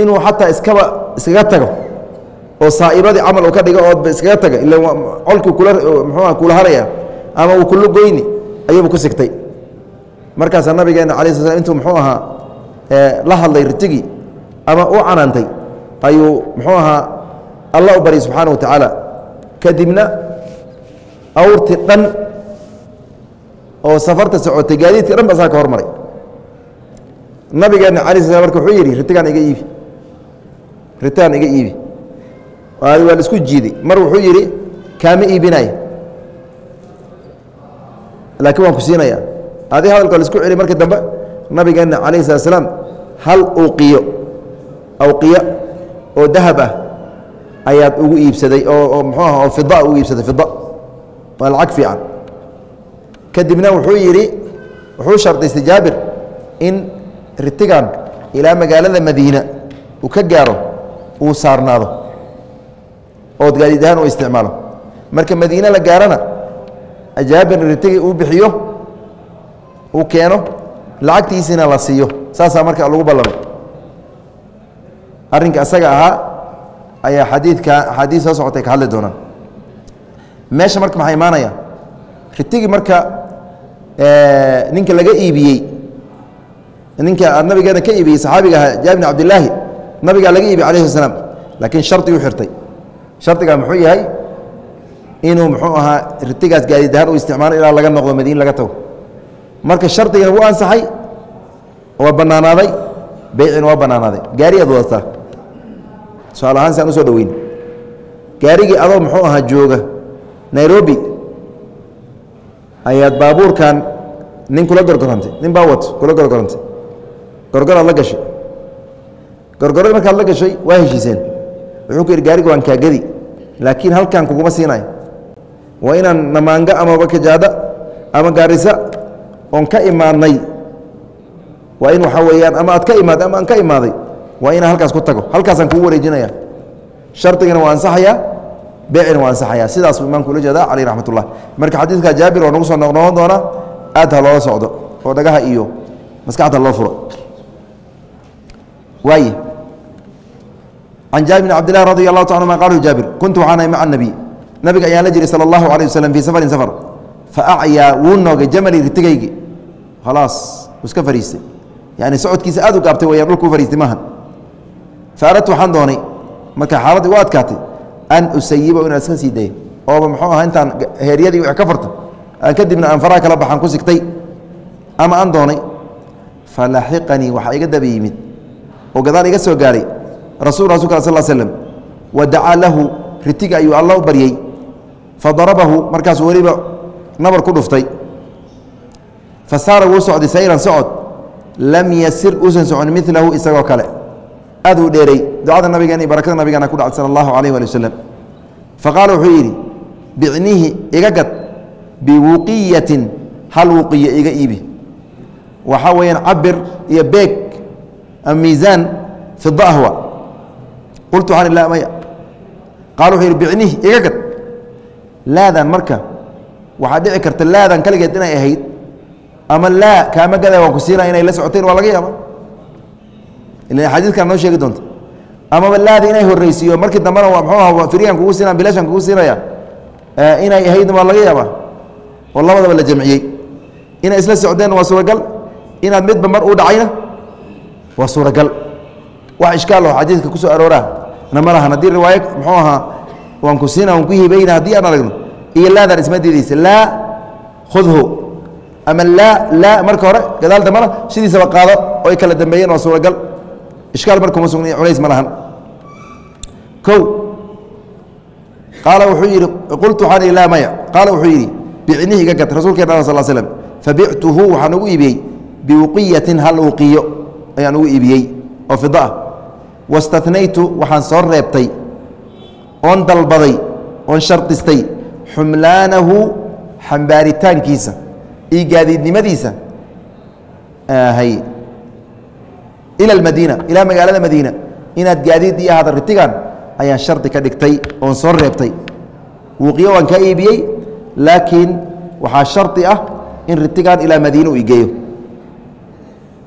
inuu xataa iskaba iskaga tago oo saa'ibadii camal uu ka dhigo oodba iskaga taga ila colkii kula muxuuha kula haraya ama uu kula goyni ayuuba ku sigtay. Markaasaa nabigeena ala sl slam intuu muxuu ahaa la hadlay ritigii ama u canaantay ayuu muxuu ahaa alla u baryay subxaana wa tacaala kadibna awrti dhan oo safarta socotay gaadiidka dhan ba saa ka hormaray. Nabigeena ala sl marka wuxuu yidhi ritigaan iga iibi. Ritigaan iga iibi. Waa la isku jiiday. Mar wuxuu yidhi kaama iibinay? Laakiin waan ku siinaya adi hadalka la isku celi markii dambe nabigeena calayh salat slaam hal uqiyo awqiya oo dahab ah ayaad ugu iibsaday oo muxuu aha oo fida ugu iibsaday fida waa lacag fiican. Kadibna wuxuu yidhi wuxuu shardaystay jaabir in ritigan ilaa magaalada madiina uu ka gaaro uu saarnaado ood gaadiid ahaan u isticmaalo. Marka madiine la gaarana jaabir ritigii uu bixiyo uu keeno lacagtiisina la siiyo. Saasaa marka lagu ballamay arrinka asaga ahaa ayaa xadiidka axaadiis soo socotay ka hadli doonaan meesha marka maxaa imaanaya? Ritigii marka ninka laga iibiyey ninka nabigeena ka iibiyey saxaabiga ahaa jaabir bin cabdilaahi nabigaa laga iibiyey alayhi salaam. Laakiin shardi u xirtay. Shardigaa muxuu yahay inuu muxuu ahaa ritigaas gaadiid ahaan u isticmaalo ilaa laga noqdo madiine laga tago. Marka shardigana wuu ansaxay waa bannaanaaday beycina waa bannaanaaday. Gaari aad wadataa tusaale ahaan si aan u soo dhaweyn gaarigii adoo muxuu ahaa jooga nairobi ayaad baabuurkan nin kula gorgorantay nin baa wato kula gorgorantay. Gorgoraad la gashay. Gorgorada markaad la gashay waa heshiiseen. Wuxuu ku yidhi gaariga waan kaagadi laakiin halkan kuguma siinayo waa inaan namaanga amaba kajaada ama gaarisa oon ka imaadnay. Waa in waxaa weeyaan ama aad ka imaad ama aan ka imaaday waa inaan halkaas ku tago. Halkaasaan kugu wareejinaya. Shardigana waa ansaxayaa beecina waa ansaxayaa sidaasuu imaamku ula jeedaa caleyh raxmat marka xadiidka jaabir oo nagu soo noqnoqon doona aad ha loola socdo oo dhagaha iyo maskaxda loo furo. Waay can jaabir bn cabdillahi radi allahu ta anuma qalu jaabir kuntu waxaanahay maca nabiy nabiga ayaan la jiray sala allahu alayh waslm fii safarin safar. Fa acyaa wuu noogay jamali ritigaygi. Khalaas wuu iska fariistay. Yani socodkiisa aad u gaabtay wayaan dhulkuu fariistay maaha fa aradtu waxaan doonay marka xaaladda u adkaatay an usayiba inaan iska sii daya ooba muxuu ahaa intaan heeryadii wix ka farta. Aan kadibna aan faraha kala baxaan ku sigtay. Ama aan doonay falaxiqanii waxaa iga daba yimid. Oo gadaal iga soo gaaray rasul rasulka al sal slm wa dacaa lahu ritiga ayuu alla u baryey fadarabahu markaasuu weliba nabar ku dhuftay. Fa saara wuu socday sayran socod. Lam yasir uusan socon milahu isagoo kale aad uu dheeray ducada nabigeena iyo barakada nabigeena ku dhacay sala allahu alayh ali wasalam faqaala wuxuu yidhi bicnihi iga gad biwuqiyatin hal wuqiya iga iibi waxaa weeyaan cabir iyo beeg ama miisaan fida ahwa qultu waxaan la maya qaala wuxuu yidhi bicnihi iga gad laadan marka waxaa dhici karta laadan kaligeed inay ahayd ama laa kaama gada waan ku siinaa inay la socoteen waa laga yaaba ila xadiidkan noo sheegi doonta amaba laada inay horreysiiyo markii dambena mxuu aha firyan kugu siinaa bilashan kugu siinaya inay ahaydna waa laga yaabaa. Oo labadaba la jamciyey. Inay isla socdeen waa suuragal. Inaad midba mar uu dhacayna waa suuragal. Wax ishkaal oo xadiidka ku soo arooraa. Na ma lahan haddii riwaayo muxuu ahaa waan ku siina waan ku hibayna haddii aan aragno. Iyo laadan isma diidaysa. Laa khudhu. Ama laa laa marka hore gadaal dambena sidiisaba qaado oo kala dambeeyeen waa suuragal ishkaal markuma sugna culays ma lahan o qaala wuxuu yidhi qultu waxaan ihi laa maya qaala wuxuu yidhi bicnihi iga gad rasuulkeena sal slm fabictuhu waxaan ugu iibiyey biwuqiyatin hal uqiyo ayaan ugu iibiyey oo fida ah wastatnaytu waxaan soo reebtay oon dalbaday oon shardistay xumlaanahu xambaaritaankiisa iyo gaadiidnimadiisa hay ila almadiina ilaa magaalada madiina inaad gaadiid ii ahada ritigan ayaan shardi ka dhigtay oon soo reebtay wuuqiyo waan kaa iibiyey laakiin waxaa shardi ah in ritigan ilaa madiina u igeeyo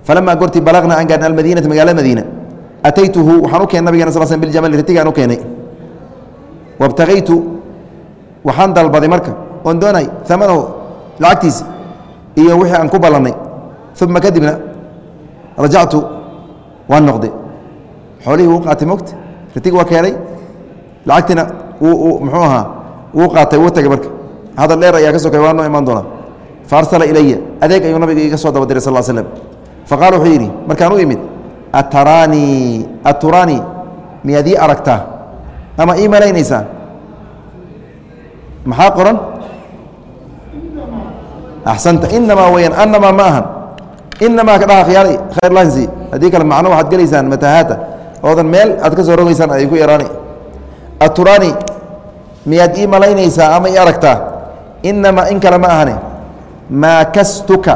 falamaa gorti balaqna aan gaarna almadiinata magaalada madiina ataytuhu waxaan u keenay nabigena sal sl biljamali ritigaan u keenay wabtagaytu waxaan dalbaday marka oon doonay amanahu lacagtiisi iyo wixii aan ku ballannay uma kadibna rajactu waan noqday. Xoolihii wuu qaatay mogta ritig waa keenay. Lacagtiina muxuu ahaa wuu qaatay wuu tagay marka. Hadal dheer ayaa ka sokay waa noo imaan doonaa. Faarsala ilaya adeeg ayuu nabiga iga soo daba diray sal slm faqala wuxuu yidhi markaan u imid ataraanii aturaanii miyaad ii aragtaa? Ama ii malaynaysaa maxaa qoran? Axsanta. Inamaa weyaan anamaa ma ahan inamaa ka dhaha khiyaar khayr lansi haddii kale macno waxaad gelaysaan matahaata oodan meel aad ka soo rogaysaan ay ku yaraani aturaani miyaad ii malaynaysaa ama ii aragtaa inamaa in kale ma ahane maakastuka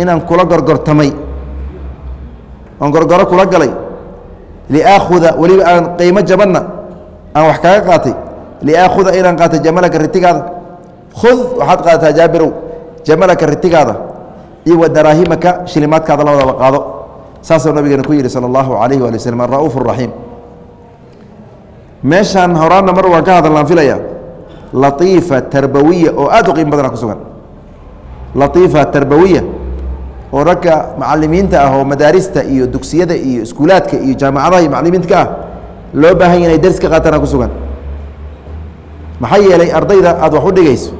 inaan kula gorgortamay oon gorgoro kula galay liaakhuda weliba aan qiimo jabanna aan wax kaaga qaatay liaakhuda inaan qaatay jamalaka ritigaada khud waxaad qaadataa jaabirow jamalaka ritigaada iyo wa daraahimaka shilimaadkaada labadaba qaado. Saasuu nabigeena ku yidhi sala allahu calayhi waali waslm ara'uuf raxiim meeshaan horaanna mar waan ka hadalnaan filaya latiifa tarbawiya oo aad u qiimo badana ku sugan. Latiifa tarbawiya oo ragga macalimiinta ah oo madaarista iyo dugsiyada iyo iskuulaadka iyo jaamacadaha iyo macalimiinta ka ah loo baahan ya inay ders ka qaatana ku sugan. Maxaa yeelay ardayda aada wax u dhigayso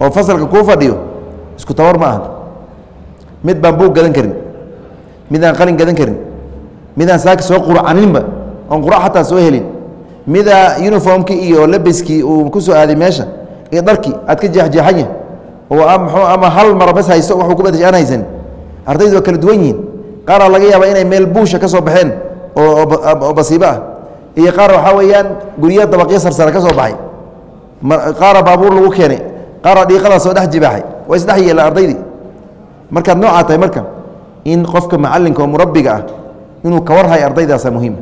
oo fasalka kuu fadhiyo isku tabar ma ahan mid baan buug gadan karin. Mid qalin gadan karin. Midaan saaki soo qurcaninba oon qura xataa soo helin. Midaa uniformkii iyo labiskii uu ku soo aaday meesha iyo dharkii aad ka jeexjeexan yahay. Oo ama hal mara bas haysto waxuu ku badashay aan haysanin ardaydu waa kala duwan yihiin. Qaaraa laga yaabaa inay meel buusha ka soo baxeen oo basiibo ah. Iyo qaar waxaa weeyaan guryo dabaqyo sarsare ka soo baxay. Qaara baabuur lagu keenay. Qaara dhiiqadaa soo dhex jibaaxay. Waa isdhex yeela ardaydii markaad noocaa tahay marka in qofka macalinka oo murabbiga ah inuu ka warhayo ardaydaasa muhiim.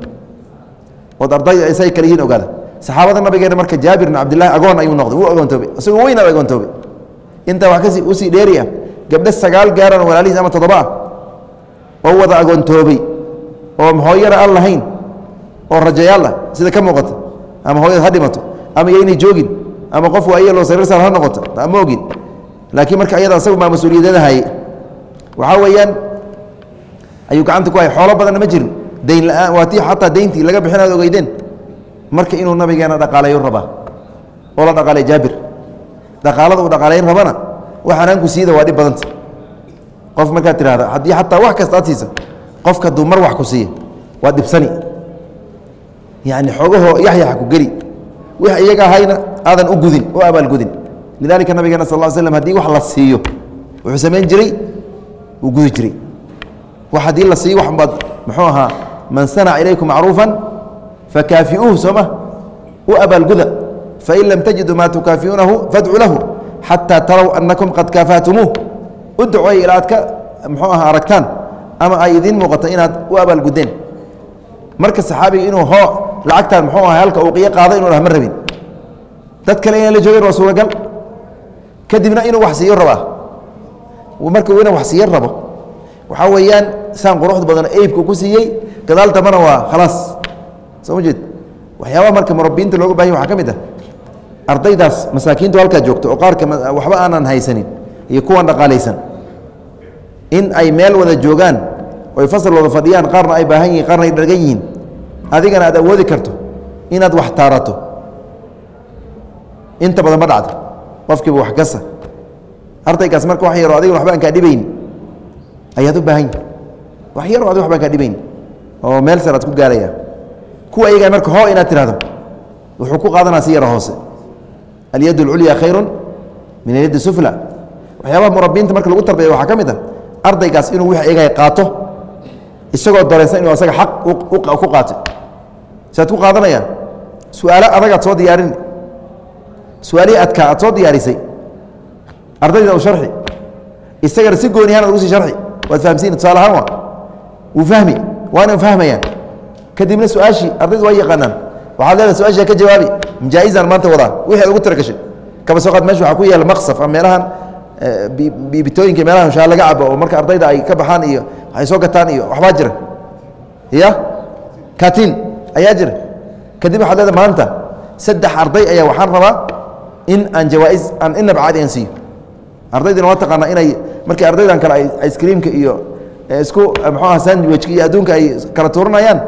Ood ardayda isay kale yihiin ogaada. Saxaabada nabigeena marka jaabir bin cabdillahi agoon ayuu noqday. Wuu agoontoobay isagoo weyn a agoontoobay intaa wax kasi u sii dheeri ah gabdho sagaal gaaran walaalihiis ama toddoba ah oo wada agoontoobay oo hooyana aan lahayn? Oo rajayaal ah sida ka muuqata. Ama hooyada ha dhimato. Ama yaynay joogin. Ama qof waa iyaloo sariir sar ha noqoto. Ma ogin laakiin marka ayada asagu maa mas'uuliyadada haye waxaa weeyaan ayuu gacanta ku hay xoolo badanna ma jirin. Dayn la'aan waa tii xataa dayntii laga bixinaad ogeydeen. Marka inuu nabigeena dhaqaalayo rabaa oo la dhaqaalay jaabir. Dhaqaalada uu dhaqaalayn rabana waxaanaanku siida waa dhib badanta. Qof markaad tirahda haddii xataa wax kasta aad siisa qofka hadduu mar wax ku siiya waa dhibsani. Yani xoogahoo yaxyaxa ku geli. Wix iyaga ahayna aadan u gudin u abaalgudin lidalika nabigeena sal slam haddii wax la siiyo wuxuu samayn jiray wuu gudi jiray. Wax haddii la siiyo waxbaad muxuu ahaa man sanaca ilaykum macruufa fakaafiuuh sooma u abaalguda fain lam tajiduu maa tukaafiuunahu fadcu lahu xataa taraw anakum qad kaafaatumuuh. U duceey ilaa ka muxuu aha aragtaan ama ay idiin muuqato inaad u abaalgudeen marka saxaabiga inuu hoo lacagtaan muxuu aha halka uuqiyo qaado inu dhah ma rabin. Dad kale inay la joogeen waa suuragal. Kadibna inuu wax siiyo rabaa marka ina wax siiyo rabo. Waxaa weeyaan saan quruxda badan eybka ku siiyey gadaal dambana waa khalaas soo ma waxyaabaha marka murabbiinta looga bahanya waxaa ka mid ah. Ardaydaas masaakiintu halkaa joogto oo qaarka waxba aanan haysanin iyo kuwan dhaqaalaysan. In ay meel wada joogaan oy fasal wada fadhiyaan qaarna ay baahan yihiin qaarna ay dhargan yihiin. Adigana aad awoodi karto inaad wax taarato. Inta badan ma dhacdo. Qofkiiba wax gasa ardaygaas marka wax yaroo adigana waxba aan kaa dhibayn. Ayaad u baahan wax yaroo adig waxba aan kaa dhibayn. Oo meel sar aad ku gaaraya kuwa ayagaa marka hoo inaad tirahdo wuxuu ku qaadanaa si yaro hoose. Alyad اlculya khayru min alyad sufla. Waxyaabaha murabbiinta marka lagu tarbiya waxaa ka mid a ardaygaas inuu wix eegay qaato. Isagoo dareensan inuu asaga xaq ku qaatay siaad ku qaadanaya su'aalo adagaad soo diyaarin. Su'aalihii adkaa aad soo diyaarisay ardayda u sharxi. Isagana si gooni ahaan ad ugu sii sharxi. Waad fahamsiina tusaale ahaan waa wuu fahmi waa inan fahmayaan. Kadibna su'aashii ardaydu waa yaqaanaan. Waxaad leedahay su'aashaa ka jawaabi majaa-izaan maanta wadaa wixii ugu taragashay kaba soo qaad meesha waxaa ku yaalla maqsaf ama meelahan biibitooyinka meelahan shaa laga cabo oo marka ardayda ay ka baxaan iyo ay soo gataan iyo waxbaa jira. Ya katin ayaa jira. Kadib waxaad leedahay maanta saddex arday ayaa waxaan rabaa in aan jawaa-is aan inaba caadi aan siiyo ardaydina waa taqaanaa inay markii ardaydan kale ay icekreamka iyo isku muxuu aha sandwichka iyo adduunka ay kala tuuranayaan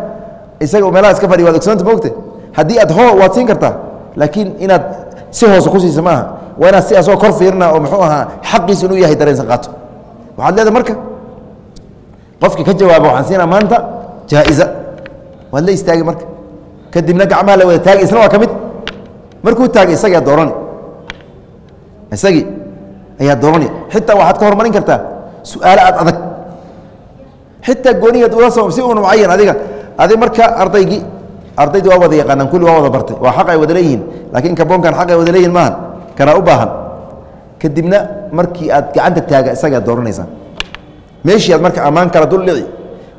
isaga meelaha iska fadhiya waad ogsoonta moogte haddii aad hoo waad siin kartaa laakiin inaad si hoose ku siisa maaha waa inaad si asoo kor fiirina oo muxuu ahaa xaqiisa inuu yahay dareensan qaato. Waxaad leedahay marka? Qofkii ka jawaaba waxaan siinaa maanta jaa-iza. Waad la istaagi marka. Kadibna gacmaha la wada taagi isna waa ka mid. Markuu taagay isagaa doorani. Isagii ayaa doorani xitaa waxaad ka hormarin kartaa su'aalo aad adag. Xitaa goonigeed ula soo si una mucayan adiga. Adig marka ardaygii ardaydi waa wada yaqaanaan kulli waa wada bartay. Waa xaq ay wada leeyihiin. Laakiin kaboonkan xaq ay wada leeyihiin maahan. Kanaa u baahan. Kadibna markii aad gacanta taaga isagaa dooranaysaa meeshii aad marka ammaan kala duldhici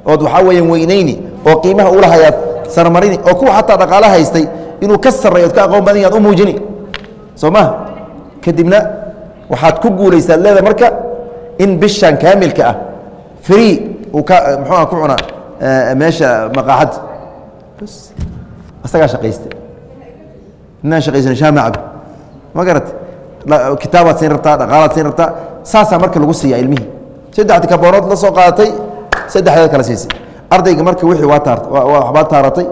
ood waxaa weeyaan weynayni oo qiimaha ula hayaad sarmarini oo kuwa xataa dhaqaala haystay inuu ka sarreeyo od ka aqoon badan yaad u muujini. Soo maha kadibna waxaad ku guulaysaad leeda marka in bishan kaamilka ah free uu ka muxuuha ku cunaa meesha maqaaxadda asagaa shaqaystay. Inaan shaqaysan shaama cabdi ma garata kitaabaad siin rabtaa dhaqaalaad siin rabtaa saasaa marka lagu siiya ilmihii. Saddexdi kaboonood la soo qaadatay saddexdeed kala siisay. Ardayga marka wixii waa taart waxbaa taaratay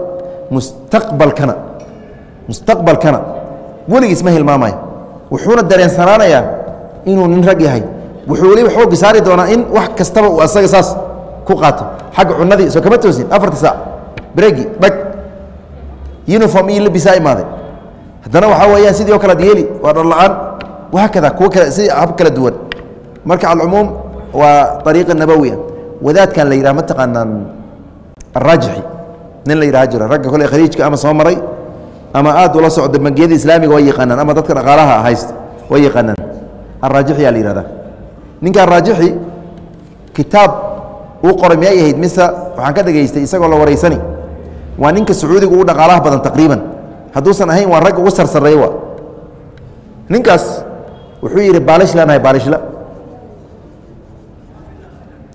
mustaqbalkana mustaqbalkana weligiis ma hilmaamayo wuxuuna dareensanaanayaa inuu nin rag yahay. Wuxuu weliba xooggi saari doonaa in wax kastaba uu asaga saas ku qaato. Xagga cunadii soo kama toosin. Afarta saac bregi dhag uniform iyo labisaa imaaday haddana waxaa weeyaan sidii o kale ad yeeli waa dharla-aan wahaakada kuwa kale si hab kala duwan. Marka alcumuum waa ariiqa nabowiya wadaadkan la yidhaha ma taqaanaan araajixi nin la yidhaha jiro ragga kole khaliijka ama soo maray ama aad ula socda bangiyada islaamiga waa yaqaanaan ama dadka dhaqaalaha haysta waa yaqaanaan araajixi yaa la yihahda ninka araajixi kitaab uu qoray miyay ahayd mise waxaan ka dhegaystay isagoo la waraysani waa ninka sacuudiga ugu dhaqaalaha badan taqriiban hadduusan ahayn waa ragga ugu sarsareey wa ninkaas wuxuu yidhi baalish lanahay baalishla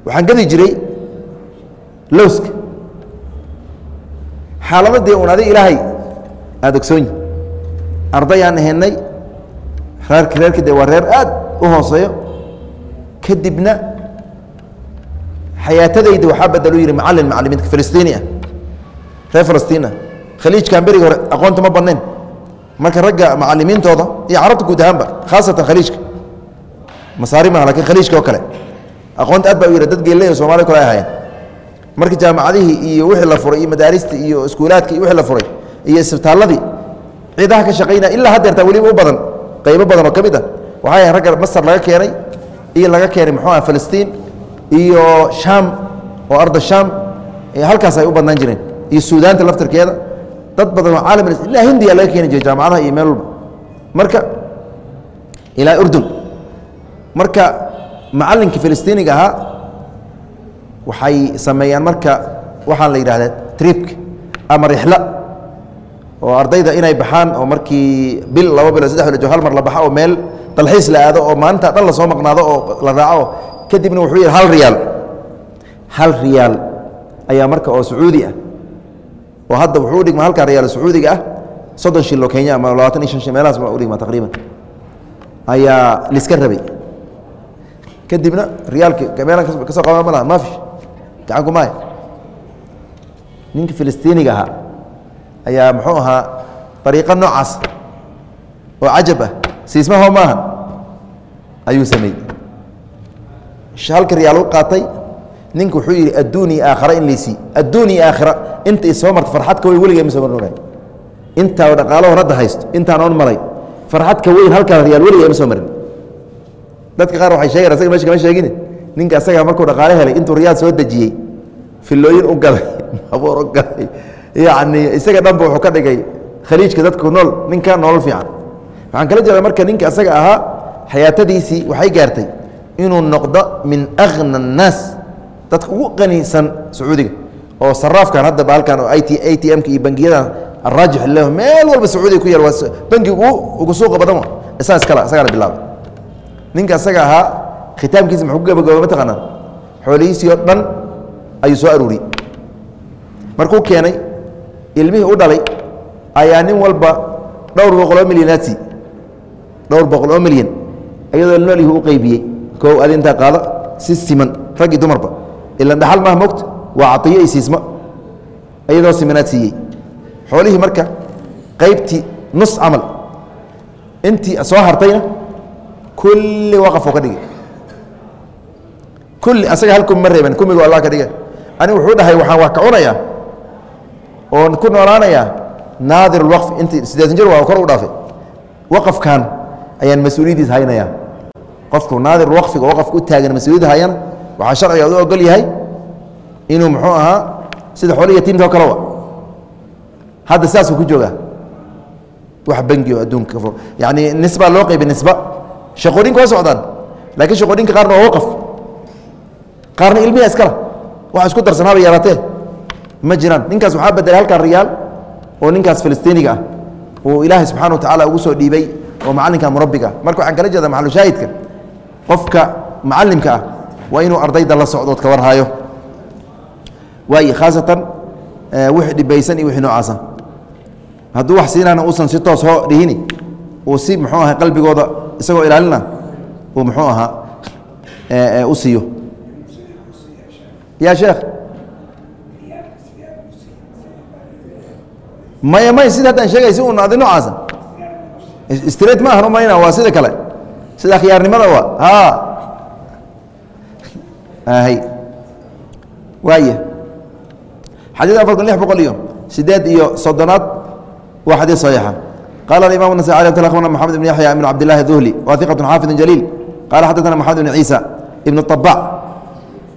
waxaan gadi jiray lowska xaaladadii un adig ilaahay aada ogsoonyi ardayaan ahaynay reerka reerka de waa reer aad u hooseeyo. Kadibna xayaatadayda waxaa badelu yihi macalin macalimiinka filistiini ah reer filistiin ah khaliijkan beriga hore aqoonta ma badnayn. Marka ragga macalimiintooda iyo carabta guud ahaanba khaasatan khaliijka masaari maha laakiin khaliijka oo kale aqoonta aad baa u yidha dad geelle o somalia kale ay ahaayeen. Marka jaamacadihii iyo wixii la furay iyo madaarista iyo iskuulaadka iyo wixii la furay iyo isbitaalladii ciidaha ka shaqaynaya ilaa haddeertaa weliba u badan qaybo badan oo ka mid ah. Waxay ahayn ragga masar laga keenay iyo laga keenay muxuu ah filistiin iyo shaam oo arda shaam halkaas ay u badnaan jireen iyo suudaanta laftirkeeda. Dad badan oo caalam ilaa hindiya laga keeni jiray jaamacadaha iyo meel walba. Marka ilaa urdun. Marka macallinka filistiiniga ahaa waxay sameeyaan marka waxaan la yidhahdaa tripka ama rixla oo ardayda inay baxaan oo markii bil laba bilo saddex bilo hal mar la baxa oo meel dalxiis la aado oo maalinta dhan la soo maqnaado oo la raaco kadibna wuxuu yidhi hal riyaal. Hal riyaal ayaa marka oo sacuudi ah oo hadda wuxuu u dhigma halkaa riyaal sacuudiga ah soddon shilo kenya ama labaatan iyo shan shil meelahaas u dhigma taqriiban. Ayaa liska rabay. Kadibna riyaalki meelan ka soo qaban ma laha maafish gacan ku maaya ninka filistiiniga ahaa ayaa muxuu ahaa ariiqo noocaas oo cajab ah siismaho maaha ayuu sameeyey. Halka riyaal u qaatay ninka wuxuu yidhi adduuni aakhara in laysii adduuni aakhira inta isoo marta farxad ka weyn weligee ma soo marnoonahay intaa dhaqaalahoon hadda haysto intaan oon maray farxad ka weyn halkaa riyaal weligee ma soo marin. Dadka qaar waxay sheegaan asaga meesha kama sheegin ninka asaga markuu dhaqaale helay intuu riyaal soo dejiyey filooyin u gaday abuur u gaday yacni isaga dhanba wuxuu ka dhigay khaliijka dadku nool ninka nolol fiican. Waxaan kala jeedaa marka ninka asaga ahaa xayaatadiisii waxay gaartay inuu noqdo min akhna annaas dadka ugu qanisan sacuudiga oo saraafkan hadda baalkan oo i t a t m-ka iyo bangiyadan araajix leh meel walba sacuudiga ku yaal waa bangiga ugu suuqa badan isaa iskala isagana bilaabay. Ninka asaga ahaa khitaamkiisa muxuu ku gabagaba mataqaanaa xoolihiisii oo dhan ayuu soo aruuriyey. Markuu keenay ilmihii u dhalay ayaa nin walba dhowr boqol oo milyanaadsi dhowr boqol oo milyan iyadoo noolihii u qaybiyey. Koow adi intaa qaada si siman rag iyo dumarba. Ilan dhaxal maaha mogta waa caiyo iyo siismo. Iyadoo simanaad siiyey. Xoolihii marka qaybtii nus camal intii soo hartayna kulli waqafuu ka dhigay. Kulli asaga hal kumi ma reeban kumigu allah ka dhigay. Anigu wuxuu dhahay waxaan wax ka cunayaa oon ku noolaanayaa naadir اwaqfi intii siddeetan jir waa kor u dhaafay. Waqafkan ayaan mas'uuliyaddiis haynaya qofku naadir waqfiga waqafka u taagan mas'uuliyadda hayana waxaa sharciga u ogol yahay inuu muxuu ahaa sida xooli yatiimta oo kalewa hadda sidaasuu ku joogaa. Wax bangi oo adduunka ka yani nisbaa loo qaybi nisba. Shaqooyinka waa socdaan. Laakiin shaqooyinka qaarna waa waqaf qaarna ilmiya iskala wax isku darsanaaba yaraatee ma jiraan. Ninkaas waxaa bedelay halkan riyaal oo ninkaas filistiiniga ah uu ilaahay subxana wa tacaala ugu soo dhiibay oo macallinka murabbiga. Ah marka waxaan kala jeeda maxalushaahidka qofka macallimka ah waa inuu ardayda la socdood ka warhaayo. Waaye khaasatan wixii dhibaysan iyo wixii noocaasa. Hadduu wax siinaana uusan si toos hoo dhihini uu si muxuu ahaa qalbigooda isagoo ilaalina uu muxuu ahaa u siiyo. Ya sheekh maya may sida haddaan sheegay si un adi noocaasa straight ma ahan umayna waa sida kale sida khiyaarnimada waa a hay waaya xadيث afar kun lix boqol iyo sideed iyo soddonaad waa xadيث صaحيixa qala الimam النسائي عليه أخبرna محamed بن yaحyى بن cabd الlahi الذhلي wa ثiqة xاaفظ جليل qala xadثna محamed بن عيسى بن الطباع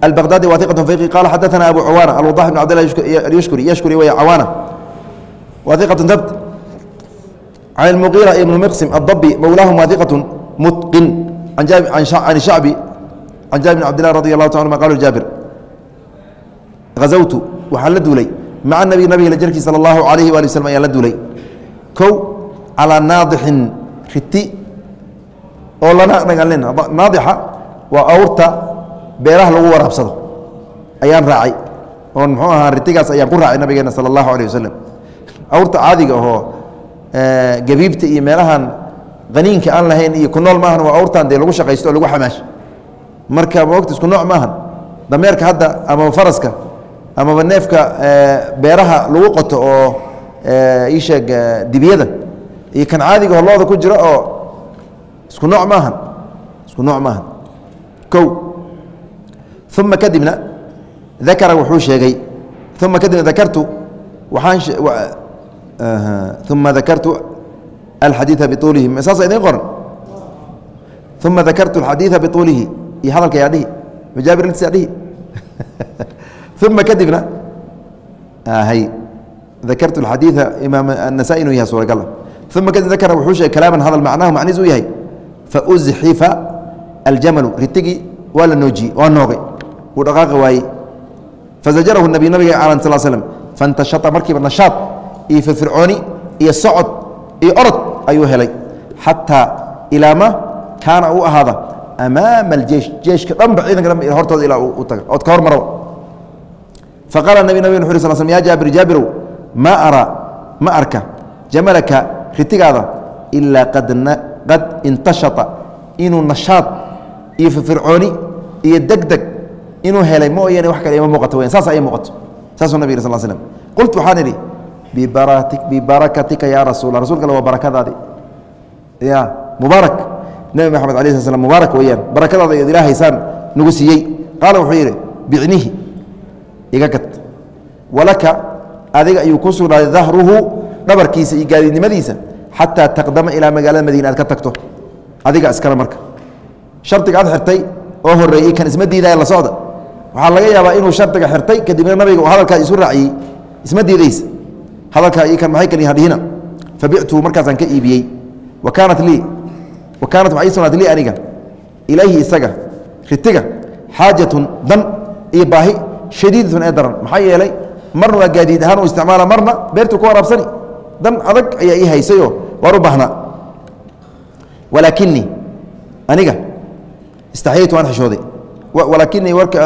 البغدادي wa ثiqة فقي qala xadثna أبو cawاnة الوضاح بن عبد الله يشكري يشكري wy cawاnة wa ثiqة ثبت عن المغيرة بن مقسم الضبي mولاهم wa ثiqة متقن عن شعبي عن جابر بن عبد الله رضي الله تعالى عنهma qال jابر غزوت waxaa la duulay maca nabi nabiga jarkii sal allahu alayhi waali waslm ayaa la duulay kow calaa naadixin riti oo lana dhagalnin naadixa waa awrta beeraha lagu waraabsado ayaan raacay oon muxuu ahaa ritigaas ayaan ku raacay nabigeena sala allahu alayh wasalam awrta caadiga ahoo gabiibta iyo meelahan qaniinka aan lahayn iyo ku nool maahan waa awrtan dee lagu shaqaysto oo lagu xamaash. Marka maogta isku nooc maahan? Dameerka hadda ama faraska amaba neefka beeraha lagu qoto oo ii sheeg dibiyada. Iyo kan caadiga holooda ku jira oo isku nooc maahan? Isku nooc maahan. Kow. Uma kadibna dakara wuxuu sheegay. Uma kadibna dakartu waxaan uma dakartu alxadiia biuulihi saasa idin qoran? Uma dakartu alxadiia biuulihi iyo hadalka yaa dhihi? Majaabir saa dhihi? Uma kadibna ah, hy dakartu alxadiia imaam anasa inuu yahay suuragala uma kadib dakara wuxuu sheegay kalaaman hadal macnahu macnihiis uu yahay. Fauzxifa aljamalu. Ritigii waa la noojiyey waa noogay. Wuu dhaqaaqi waayey. Fazajarahu nabi nabiga ala sal slm faintashaa markiiba nashaad iyo firfircooni iyo socod iyo orod ayuu helay. Xataa ilaa ma kaana u ahaada amaama اljeish jeeshka dhanba ciidanka dhanba hortooda ilaa u taga ood ka hormaro faqaala nabi nabig uu sl sl ya jaabir jaabirow maa araa ma arka jamalaka ritigaada ilaa qad intashaطa inuu nashaad iyo firfircooni iyo degdeg inuu helay mooyaane wax kale ima muuqato weyan saas ay muuqato. Saasuu nabig sal slm qultu waxaan idhi bibarakatika ya rasuula rasulka waa barakadaadi ya mubaarak nebi maxamed ala sl mubaarak weeyaan barakadaada iyad ilaahaysaan nagu siiyey qaala wuxuu yidhi bicnihi iga gad walaka adiga ayuu ku sugnaaday dahruhu dhabarkiisa iyo gaadiidnimadiisa xataa taqdama ilaa magaalada madiina aad ka tagto adiga iskale marka shardiga aad xirtay oo horeeyey kan isma diidaya la socda waxaa laga yaabaa inuu shardiga xirtay kadibna nabiga uu hadalkaa isu raaciyey isma diidaysa hadalkaa iyo kan maxay kal hadhihina fabictuhu markaasaan ka iibiyey. Wa kaanat lii wa kaanat waxay sugnaatay lii aniga ilayhi isaga ritiga xaajatun dan iyo baahi shadiidatun ee daran. Maxaa yeelay marna waa gaadiid ahaan u isticmaala marna beertu ku waraabsani. Dan adag ayaa ii haysayoo waan u baahnaa walaakinii aniga istaxyaytu waan xishooday walaakinii warka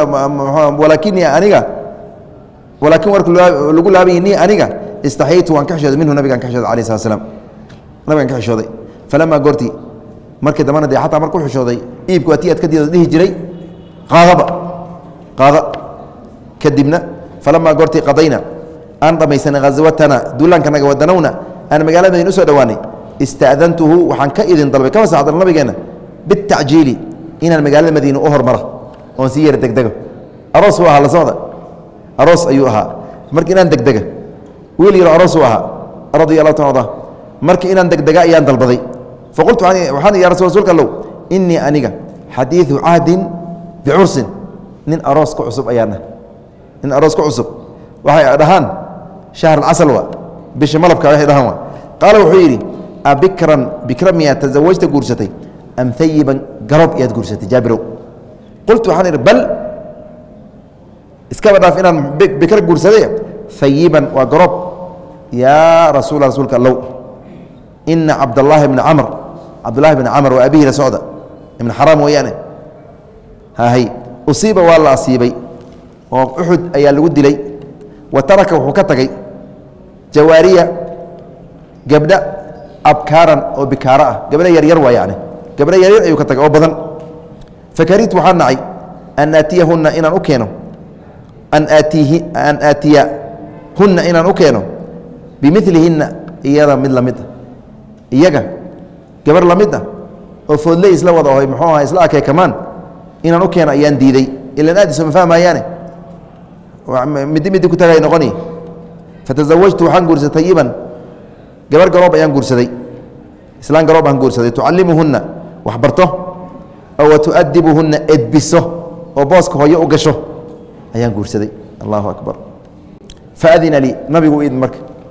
walaakinii aniga walaakin warka lagu laabayay ni aniga istaxyaytu waan ka xishooday minhu nabigaan ka xishooday alayh slat slam nabigaan ka xishooday falamaa goortii markii dambana xataa marku xishooday iibka waa tii aad ka diida dhihi jiray qaadaba qaada. Kadibna falamaa goortii qadayna aan dhammaysanay khaswatana duulaankanaga wadanowna aan magaalada madiina u soo dhowaanay ista'dantuhu waxaan ka idin dalbay kama sacdal nabigeenna bitacjiili inaan magaalada madiina u hormara oon sii yara degdego. Aroos buu ahaa la socda? Aroos ayuu ahaa. Marka inaan degdega wiil yaro aroos uu ahaa radia allahu ta arda marka inaan degdega ayaan dalbaday. Faqultu waxaan ya rasul rsulka allow inii aniga xadiidu cahdin bicursin nin aroos ka cusub ayaana. Nin aroos ka cusub. Waxay dhahaan shahr casal wa bisha malabka waxay dhahaan wa. Qaala wuxuu yidhi abikran bikra miyaa tasawajta guursatay? Am ayiban garob iyaad guursatay jaabirow qultu waxaan idhi bal iskaba dhaaf inaan bikr guursaday? Hayiban waa gorob yaa rasuula rasuulka allow ina cabdallaahi bna camr cabdullahi bna camr waa abihi la socda. Ibn xaraam weeyaane hahay usiiba waa la asiibay. Oo uxud ayaa lagu dilay. Wa taraka wuxuu ka tagay. Jawaariya gabdha abkaaran oo bikaaro ah. Gabdha yaryar waa yani gabdha yaryar ayuu ka tagay oo badan. Fakarihtu waxaa nacay an aatiyahunna inaan u keeno. An aatiihi an aatiya hunna inaan u keeno bimilihinna iyada mid la mid ah iyaga gabar la mid ah oo foodley isla wada ohay muxuu aha isla akee kamaan inaan u keeno ayaan diiday. Ilan aadiso ma fahmayaane? Middi middi ku tagay noqoni. Fatazawajtu waxaan guursaday tayiban gabar garoob ayaan guursaday. Islaan garoob aan guursaday. Tucallimuhunna wax barto. Oo wa edbiso. Oo booska hooyo u gasho. Ayaan guursaday. Allahu akbar. Faadina lii nabigu idin marka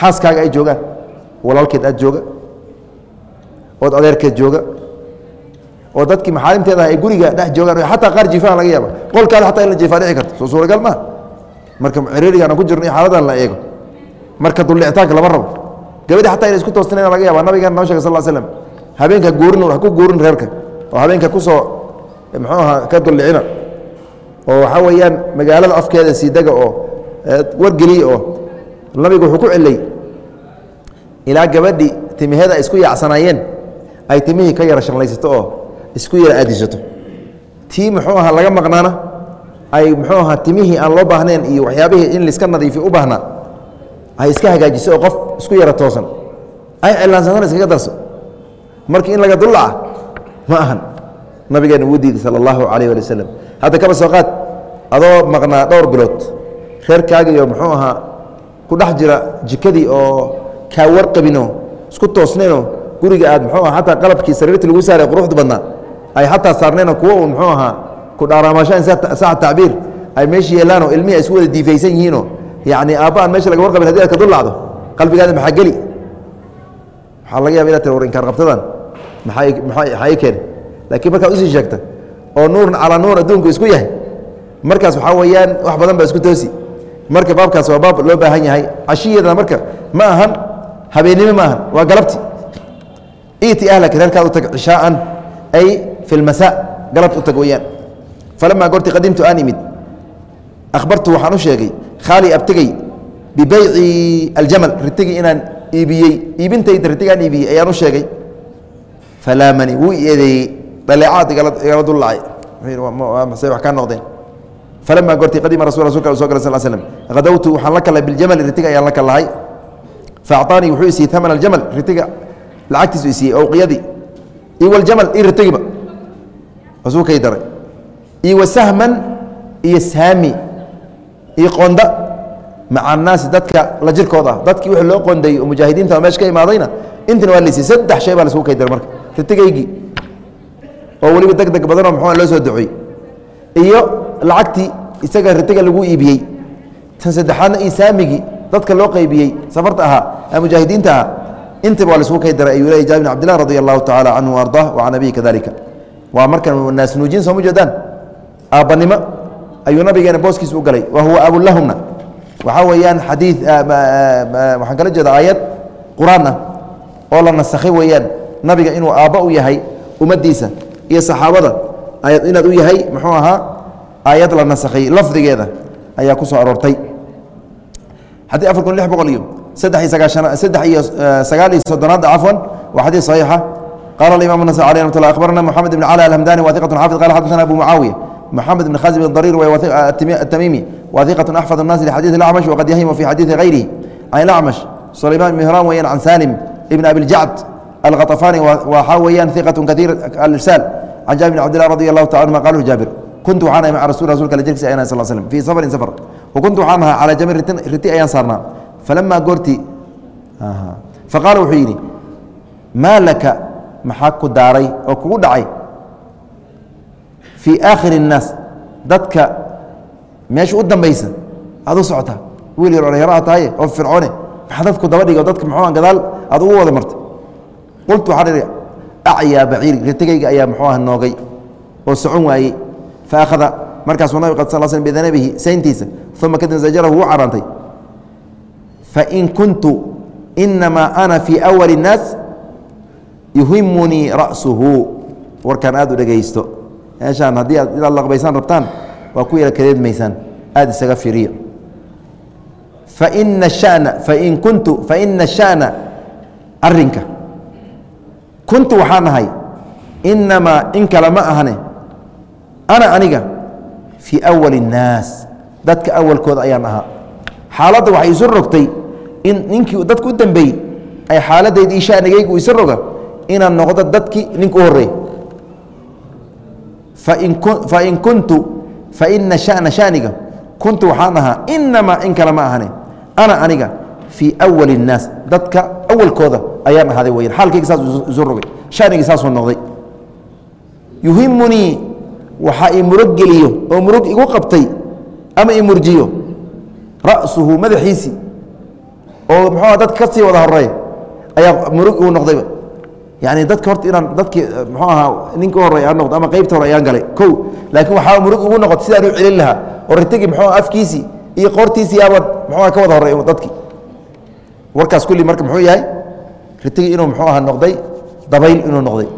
xaaskaaga ay joogaan. Walaalkeed aad jooga. Ood adeerkeed jooga. Oo dadkii maxaarimteeda ay guriga dhex joogaan. Xataa qaar jiifaan laga yaaba. Qolkaada xataa in la jiifaa dhici karto. Soo suuragal maa marka ciriirigaan ku jirno iyo xaaladan la eego. Marka dulicitaanka lama rabo. Gabadhi xataa ina isku toostinayna laga yaaba. Nabigan noo shegay sal l slam habeenka guurin ha ku guurin reerka. Oo habeenka ku soo muxuu ahaa ka dullicina. Oo waxaa weeyaan magaalada afkeeda sii dega oo wargeliya oo nabigu wuxuu ku celay ilaa gabadhi timiheeda ay isku yaacsanaayeen ay timihii ka yara shanlaysato oo isku yara aadisato. Tii muxuu ahaa laga maqnaana? Ay muxuu ahaa timihii aan loo baahnayn iyo waxyaabihii in laiska nadiifiyo u baahnaa ay iska hagaajiso oo qof isku yara toosan. Ay cilaansatana iskaga darso. Marka in laga dullaca ma ahan. Nabigeena wuu diiday sala allahu calayh ali wasalam hadda kaba soo qaad adoo maqnaa dhowr bilood reerkaagiiyo muxuu ahaa ku dhex jira jikadii oo kaa warqabinoo isku toosnaynoo guriga aad muxuu aha xataa qalabkii sariirtii lagu saaray quruxda badnaa ay xataa saarnaynoo kuwo uun muxuu ahaa ku dhaaraamashaan saca tacbiir ay meesha yeelaanoo ilmihii ay isku wada diifaysan yihiinoo yacni aabba aan meesha laga warqabin hadi aad ka dullacdo qalbigaada maxaa geli waxaa laga yaba inad tir war inkaar qabtadan maxaa ii keene laakiin markaad u sii sheegta oo nuurun calaa nuur adduunku isku yahay markaas waxaa weeyaan wax badan baa isku toosi marka baabkaas waa baab loo baahan yahay. Cashiyadana marka ma ahan habeennimo ma ahan waa galabti. Iti ahlaka reerkaad u tag cishaaan ay fi lmasaa galabta u tag weeyaan. Falamaa goorti qadimtu aan imid akhbartu waxaan u sheegay khaali abtegey bibeyci aljamal ritigii inaan iibiyey iibintayda ritigaan iibiyey ayaan u sheegay. Falaamani wuu eedeeyey dhaleecaad igala dullacay mase wax kaa noqdeen falama goorti qadima rasul rasulka so gala sal slm hadowtu waxaan la kalay biljamali ritiga ayaan la kalahay faacطaanii wuxuu isiiyey amana aljamal ritiga lacagtiisu isiiyey owqiyadii iyo waljamal iyo ritigiba rasuulkay daray iyo wasahman iyo saami iyo qoonda maca dadka la jirkooda dadkii wixii loo qoondeeyey oo mujaahidiinta oo meesha ka imaadayna intina waa laisiiyey saddex shay baa lasugu kay marka ritigaygii oo weliba deg badanoo muxua loo soo ducey iyo lacagtii isaga ritiga lagu iibiyey. Tan saddexaadna iyo saamigii dadka loo qaybiyey safarta ahaa ee mujaahidiinta ahaa intaba waa laisugu kay daray ayuu leeyay jaabir abdillah radi allahu tacaala canhu ardah wa can abihi kadalika waa markan naasnuujin sooma jeedaan aabbanimo ayuu nabigeena booskiisa u galay wa huwa abulahumna waxaa weeyaan xadii waxaan kala jeeda aayad qur'aan ah oo la nasakhay weeyaan nabiga inuu aabba u yahay ummaddiisa iyo saxaabada. Inaad u yahay muxuu ahaa aayad la nasakhay lafdigeeda ayaa ku soo aroortay xadii afar kun lix boqol iyo saddex iyo sagaashan saddex iyo sagaal iyo soddonaad cafwan waa xadiis saxiixa qala alimam النasai alيه رحمة الله أخbarana moxamed بn cala alhamdani wa ثiqة xafiظ qala xadثna abu mucaawiya محمد بن خازم الضرير التميمي وثيقة أحفظ الناس لحديث الأعمش وقد يهم في حديث غيره عن الأعمش سليمان بن مهران ويان عن سالم ابن أبي الجعد الغطفاني وحاويان ثقة كثير الإرسال عن جابر بن عبد الله رضي الله تعالى عنه قاله جابر kuntu waxaan ahay maca rasul rasulka la jirkiisa ayaan sal slm fii safarin safar wa waxaan ahaa calaa jamil ritin riti ayaan saarnaa falamaa goortii faqaala wuxuu yidhi maa laka maxaa ku daaray oo kugu dhacay fii aakhiri الnaas dadka meesha u dambaysa aad u socotaa wiil yar olyaraha tahaye oo fircoone maxaa dadku daba dhiga dadka muxuu gadaal aad ugu wada martay qultu waxaan ihi acyaa baciiri ritigayga ayaa muxuu ah noogay oo socon waayey fa akhada markaasuu nabig sal sl bidanabihi sayntiisa uma kadib zajarahu wuu caraantay fain kuntu inamaa ana fii awali الnaas yuhimunii ra'suhu warkaan aad u dhegaysto meeshaan haddii aad inaad laqbaysaan rabtaan waa ku yara kadeedmaysaan aada isaga firiyo faina shana fain kuntu faina shana arinka kuntu waxaan ahay inamaa in kale ma ahane ana aniga fii awal اnnaas dadka awalkooda ayaan ahaa. Xaaladda waxay isu rogtay in ninkii dadka u dambeeyey ay xaaladayda io shaanigaygu isu roga inaan noqdo dadkii ninka u horreey fain kuntu faina shana shaaniga kuntu waxaan ahaa inamaa in kale ma ahane ana aniga fii awali اnnaas dadka awalkooda ayaan ahaaday weyaan xaalkayga saas isu rogay. Shaanigii saasuu noqday. Yuhimunii waxaa i murug geliyo oo murug igu qabtay ama i murjiyo ra'suhu madaxiisii oo muxuu dadka ka sii wada horeey ayaa murug igu noqdayba yani dadka horta inaan dadkii muxuu ahaa ninka horey aan noqdo ama qaybta hore ayaan galay. Kow laakiin waxaa murug ugu noqotay sidaan u celin lahaa oo ritagii muxuu afkiisii iyo qoortiisii abaad muxuu ka wada horey dadkii warkaas kulli marka muxuu yahay ritigii inuu muxuu aha noqday dabayl inuu noqday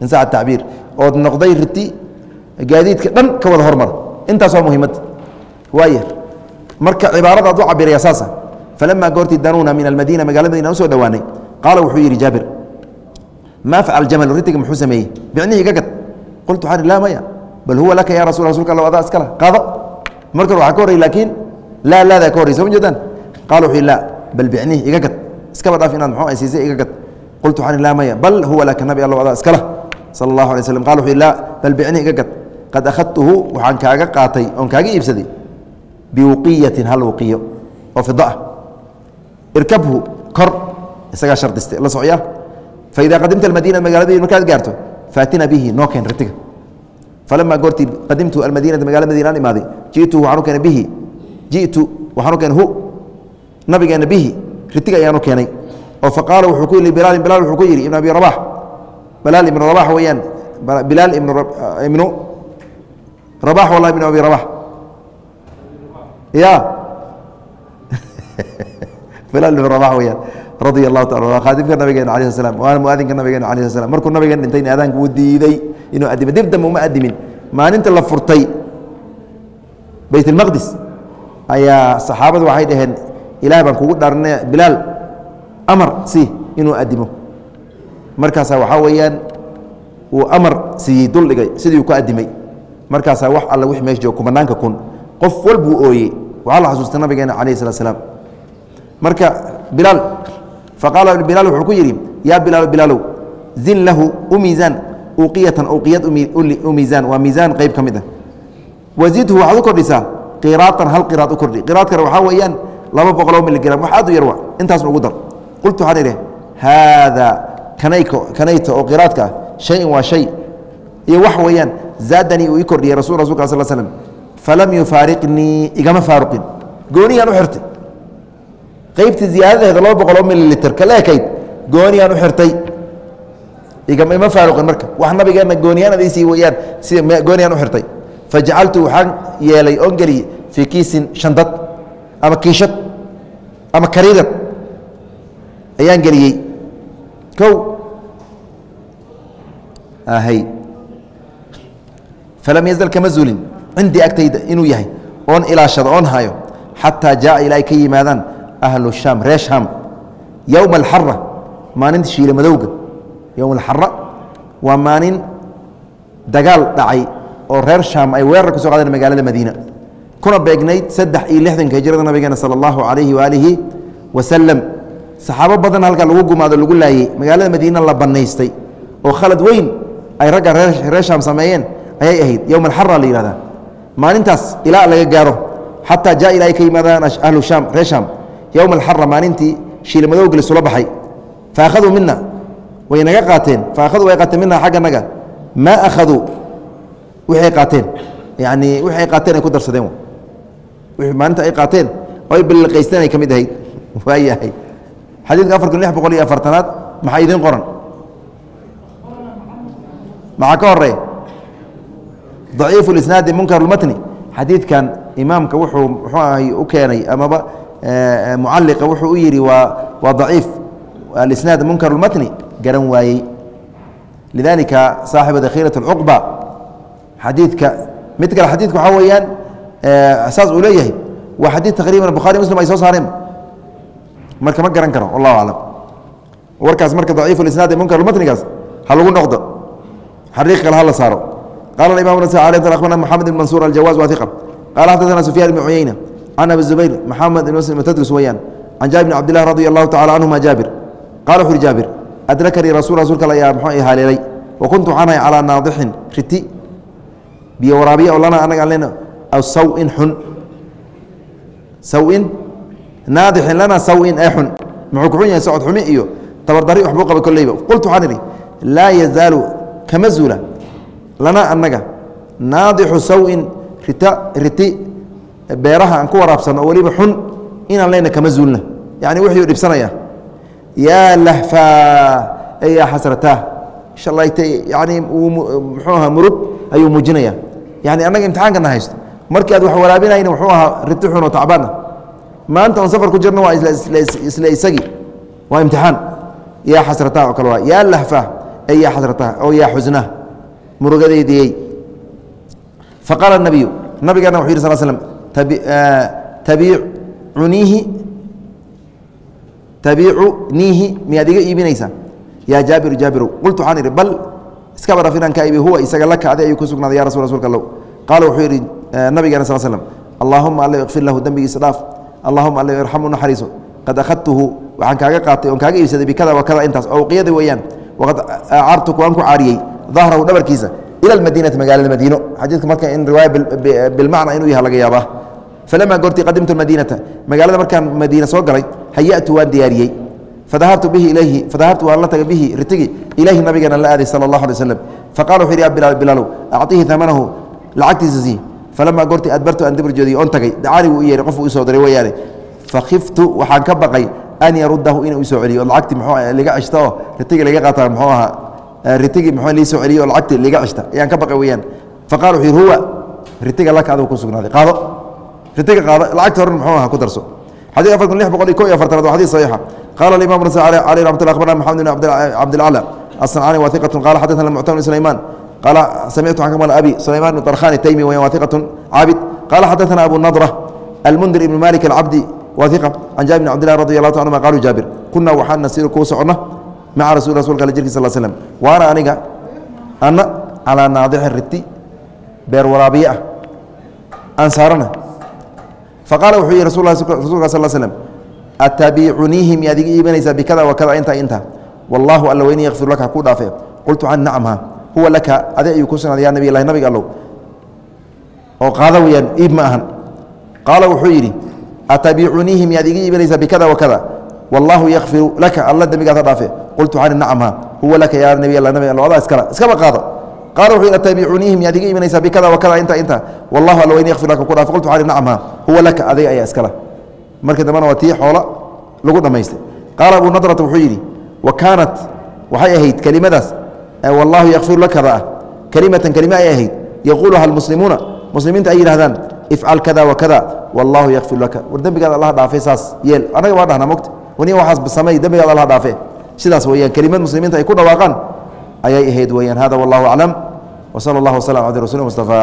in saca tacbiir. Ood noqday riti gaadiidka dhan ka wada hormar. Intaas waa muhiimadda waaya marka cibaarada ad u cabiraya saasa falamaa goortii danuuna min almadiina magaalada madiina u soo dhowaanay qaala wuxuu yidhi jaabir maa facal jamalu ritiga muxuu sameeyey? Bicnihi iga gad qultu waxaan laa maya. Bal huwa laka ya rasul rasulka alla adaa iskala qaado. Markan waxaa ka horrey laakiin laa laadaa ka horrey soo ma jeedaan qaala wuxuu laa bal bicnihi iga gad iskaba dhaaf inaad muxuu ay siisay iga gad qultu waxaan laa maya. Bal huwa laka nabi alla adaa iskala sala allahu alay slam qala wuxuu laa bal bicnihi iga gad qad akhadtuhu waxaan kaaga qaatay oon kaaga iibsaday biwuqiyatin hal wuqiyo oo fida ah. Irkabhu kor isagaa shardiste la socya faida qadimta almadiina magaalada markaad gaarto faatina bihi noo keen ritiga. Falamaa goortii qadimtu almadiinata magala madiina aan imaaday ji'tuhu waxaan u keenay bihi. Ji'tu waxaan u keenay hu nabigeena bihi. Ritiga ayaan u keenay. Oo faqaala wuxuu ku yidhi bilaalin bilaal wuxuu ku yidhi ibn abi rabax bilaal ibnu rabax weeyaan. Bilaal ibnu rabax wallahi ibnu abi rabax ya bilaal ibnu rabax weeyaan radia allahu taala waa khaadimka nabigeena alayh slam waana muadinka nabigeena alayh slam markuu nabigeen dhintay aadaanka wuu diiday inuu adimo dib dambe uma adimin. Maalinta la furtay bayt اlmaqdis ayaa saxaabadu waxay dhaheen ilaah baan kugu dhaarne bilaal amar si inuu adimo markaasaa waxaa weeyaan uu amar siiyey dul dhigay sidii ku adimay markaasaa wax alle wix meesha joog kumanaanka kun qof walbuu ooyey waxaa la xasuustay nabigeena alayh salat slaam marka bilaal faqaala bilaal wuxuu ku yidhi yaa bilaal bilaalow zin lahu u miisaan uqiyatan uqiyad u miisaan waa miisaan qayb ka mid ah. Wazidhu waxaad u kordhisaa qiraatan hal qiraad u kordhi. Qiraadkana waxaa weeyaan laba boqoloo miligram wax aad u yar wa intaasna ugu dar. Qultu waxaan idhi haada kanayko kanayta oo qiraadka ah shayin waa shay. Iyo wax weeyaan zaadanii uu ii kordhiyey rasul rasulka sal slm falam yufaariqnii igama faaruqin gooniyaan u xirtay qaybtii ziyaadadeeda laba boqoloo mililitr ka leekayd gooniyaan u xirtay igama faaruqin marka wax nabigeenna gooniyaan adaysi weyaan sida gooniyaan u xirtay fajacaltu waxaan yeelay oon geliyey fii kiisin shandad ama kiishad ama kariidad ayaan geliyey kow ahay falam yazal kama zuulin cindii agtayda inuu yahay oon ilaashado oon hayo xataa jaaa ilaa ay ka yimaadaan ahlu shaam reer shaam yowma alxara maalinta shiile madowga yowma alxara waa maalin dagaal dhacay oo reer shaam ay weerar ka soo qaadeen magaalada madiina kuna beegnayd saddex iyo lixdanka hijrada nabigeena sala allahu calayhi waaalihi wasalam saxaabo badan halkaa lagu gumaado lagu laayey magaalada madiina la bannaystay oo khalad weyn ay ragga reer shaam sameeyeen ayay ahayd. Yowma alxara la yihahdaa maalintaas ilaa laga gaaro xataa jaa ilaa ay ka yimaadaan ahlu shaam reer shaam. Yowma alxara maalintii shiilmadowga lisula baxay. Fa akhaduu mina way naga qaateen. Fa akhaduu way qaateen mina xagga naga. Maa akhaduu wixay qaateen. Yacni wixi ay qaateen ay ku darsadeen wixii maalinta ay qaateen oo ay balliqaysteen ay ka mid ahayd. Waayahay xadiidka afar kun lix boqol iyo afartanaad maxaa idiin qoran? Maxaa ka horreeya daciifu lisnaadi munkar lmatni xadiidkan imaamka wuxuu muxuu ahay u keenay amaba mucaliqa wuxuu u yidhi waa waa daciif alisnaad munkar lmatni garan waayey. Lidalika saaxiba dakhiilat اlcuqba xadiidka mid kale xadiidka waxaa weeyaan saas uu leeyahay waa xadiid taqriiban bukhari muslim ay soo saareen. Marka ma garan karo wallahu aclam warkaas marka daciifu lisnaadi munkar lmatnigaas ha lagu noqdo. Xariiq kale ha la saaro imam akhbarna maxamed ibn mansuur aljawaz wa iqa qala xadaثna sufyan ibn cuyeyna can abi zubayr maxamed ibn muslim tadrus weyaan can jaabir bn cabd lah radi allahu tacala canhuma jaabir qala wuxu uhi adrakanii rasul rasulka al ayaa mxuu haleelay wa kuntu waxaan ahay calaa naadixin riti biyo waraabiya oo lana anaga an len aw sawin xun sawin naadixin lana sawin ee xun muxuu ku xun yahay socod xumi iyo tabardari waxbuu qaba kolleyba qultu waxaan idhi laa yazaalu kama zuula lana annaga. Naadixu sawin riti beeraha aan ku waraabsanno oo weliba xun inaan leyna kama zuulna. Yacni wuxuu dhibsanaya yaa lahfaa yaa xasrataa shalayta yani muxuu ahaa murug? Ayuu muujinaya yani annaga imtixaankana haysto. Markii aad wax waraabinayna wuxuu ahaa riti xun oo tacbaana maanta oon safar ku jirno waa isla isagii waa imtixaan. Yaa xasrataa oo kale waa yaa lahfaa ay yaa xasrataa oo yaa xusnaa murugadeydiyey faqaala nabiyu nabigeena wuxu yih sal slm tabiicuniihi tabiicuniihi miyaad iga iibinaysaa? Yaa jaabiru jaabirow qultu waxaan idhi bal iskaba dhaf inaan kaa iibi huwa isaga laka adi ayuu ku sugnaaday ya rasul rasulka allow. Qaala wuxuu yidhi nabigeena sal slm allaahuma alla ikfir lahu dembigiisa dhaaf allahuma alla irxamu naxariiso qad akhadtuhu waxaan kaaga qaatay oon kaaga iibsaday bikada wa kada intaas oo qiyada weeyaan waqad acartuku waan ku caariyey dahrahu dhabarkiisa ila almadiinati magaalada madiino xadiidka marka in riwaaya bilmacna inuu yaha laga yaabaa falamaa goortii qadimtu madiinata magaalada markaan madiina soo galay hayatu waan diyaariyey fadahabtu bihi ilayhi fadahabtu waan la tagay bihi ritigi ilayhi nabigeena la aaday sala allahu alay waslam faqala wuxu yidhi bilaalow acطihi amanahu lacagtiisa sii falamaa goortii adbartu aan dabarjoodiyey oon tagay dacaani wuu i yeehay qofuu isoo diray weeyaane fakhiftu waxaan ka baqay an yaruddahu inuu isoo celiyo lacagtii mxuu liga ceshta oo ritigi laga qaata muxuu ahaa ritigi mxuu lii soo celiyo oo lacagtii liga ceshta ayaan ka baqay weeyaan faqala wuxuu yidhi huwa ritiga laka adigu ku sugnaaday qaado ritiga qaado lacagta horan muxuu ahaa ku darso xadيث afar kun lix boqol iyo ko iyo afartanaad wa xadيث صaxiixa qala الimam ن alيه رamat lla abarna mxamed بn cabdالclى الصنcاni wa ثiqaة qala xadثna mctm بn سlayman qala samictu xan ka maqla abi سlayman بn طarkhan الtaymi wa ثiqaة caabid qala xadثna abu nadرة almndir ibn malik الcabdi wa ثiqa can jaabir بn cabd لlah radي الlah ta anuma qalu jaabir kuna waxaan nasiru kuu socona maca rasul rasulka al jirki sal slm wa ana aniga ana calىa naadixi riti beer waraabiye ah aan saarana faqaala wuxuu yihi rasulka sal slm atabiicuniihi miyaad iga iibanaysaa bikada wa kada inta inta wallaahu alla weyni yakfir laka hakuu dhaafe qultu can nacamha huwa laka adi ayuu ku sugnaaday ya nabiy lahi nabiga allow oo qaada weyaan iib ma ahan qaala wuxuu yidhi atabiicuniihi miyaad iga iibanaysaa bikada wa wallaahu yakfiru laka alla dembigaas ha dhaafe. Qultu can nacamha huwa laka ya nabiy alla nabiga allow adaa iskala iskaba qaado. Qala wuxuu yidhi atabiicuniihi miyaad iga iibanaysaa bikada wa kada inta inta. Wallahu alla weyni yakfir laka ku dhaafe. Qultu can nacamha huwa laka adiga ayaa iskala. Markii dambena waa tii xoola lagu dhammaystay qaala abu nadrata wuxuu yidhi wa kaanat waxay ahayd kelimadaas wallaahu yakfir lakada ah kelimatan kelime ay ahayd. Yaquuluha almuslimuuna muslimiinta ay yidhahdaan ifcal kada wa kada wallaahu yakfir laka. War dembigaada allaha dhaafe saas yeel. Annaga waa dhahnaa mogta waniga waxaas samey dembigaada allaha dhaafe sidaas weeyaan kelimad muslimiinta ay ku dhawaaqaan ayay ahayd weeyaan. Hada wallahu aclam wsala allah waslm cabdi rasuli mustafa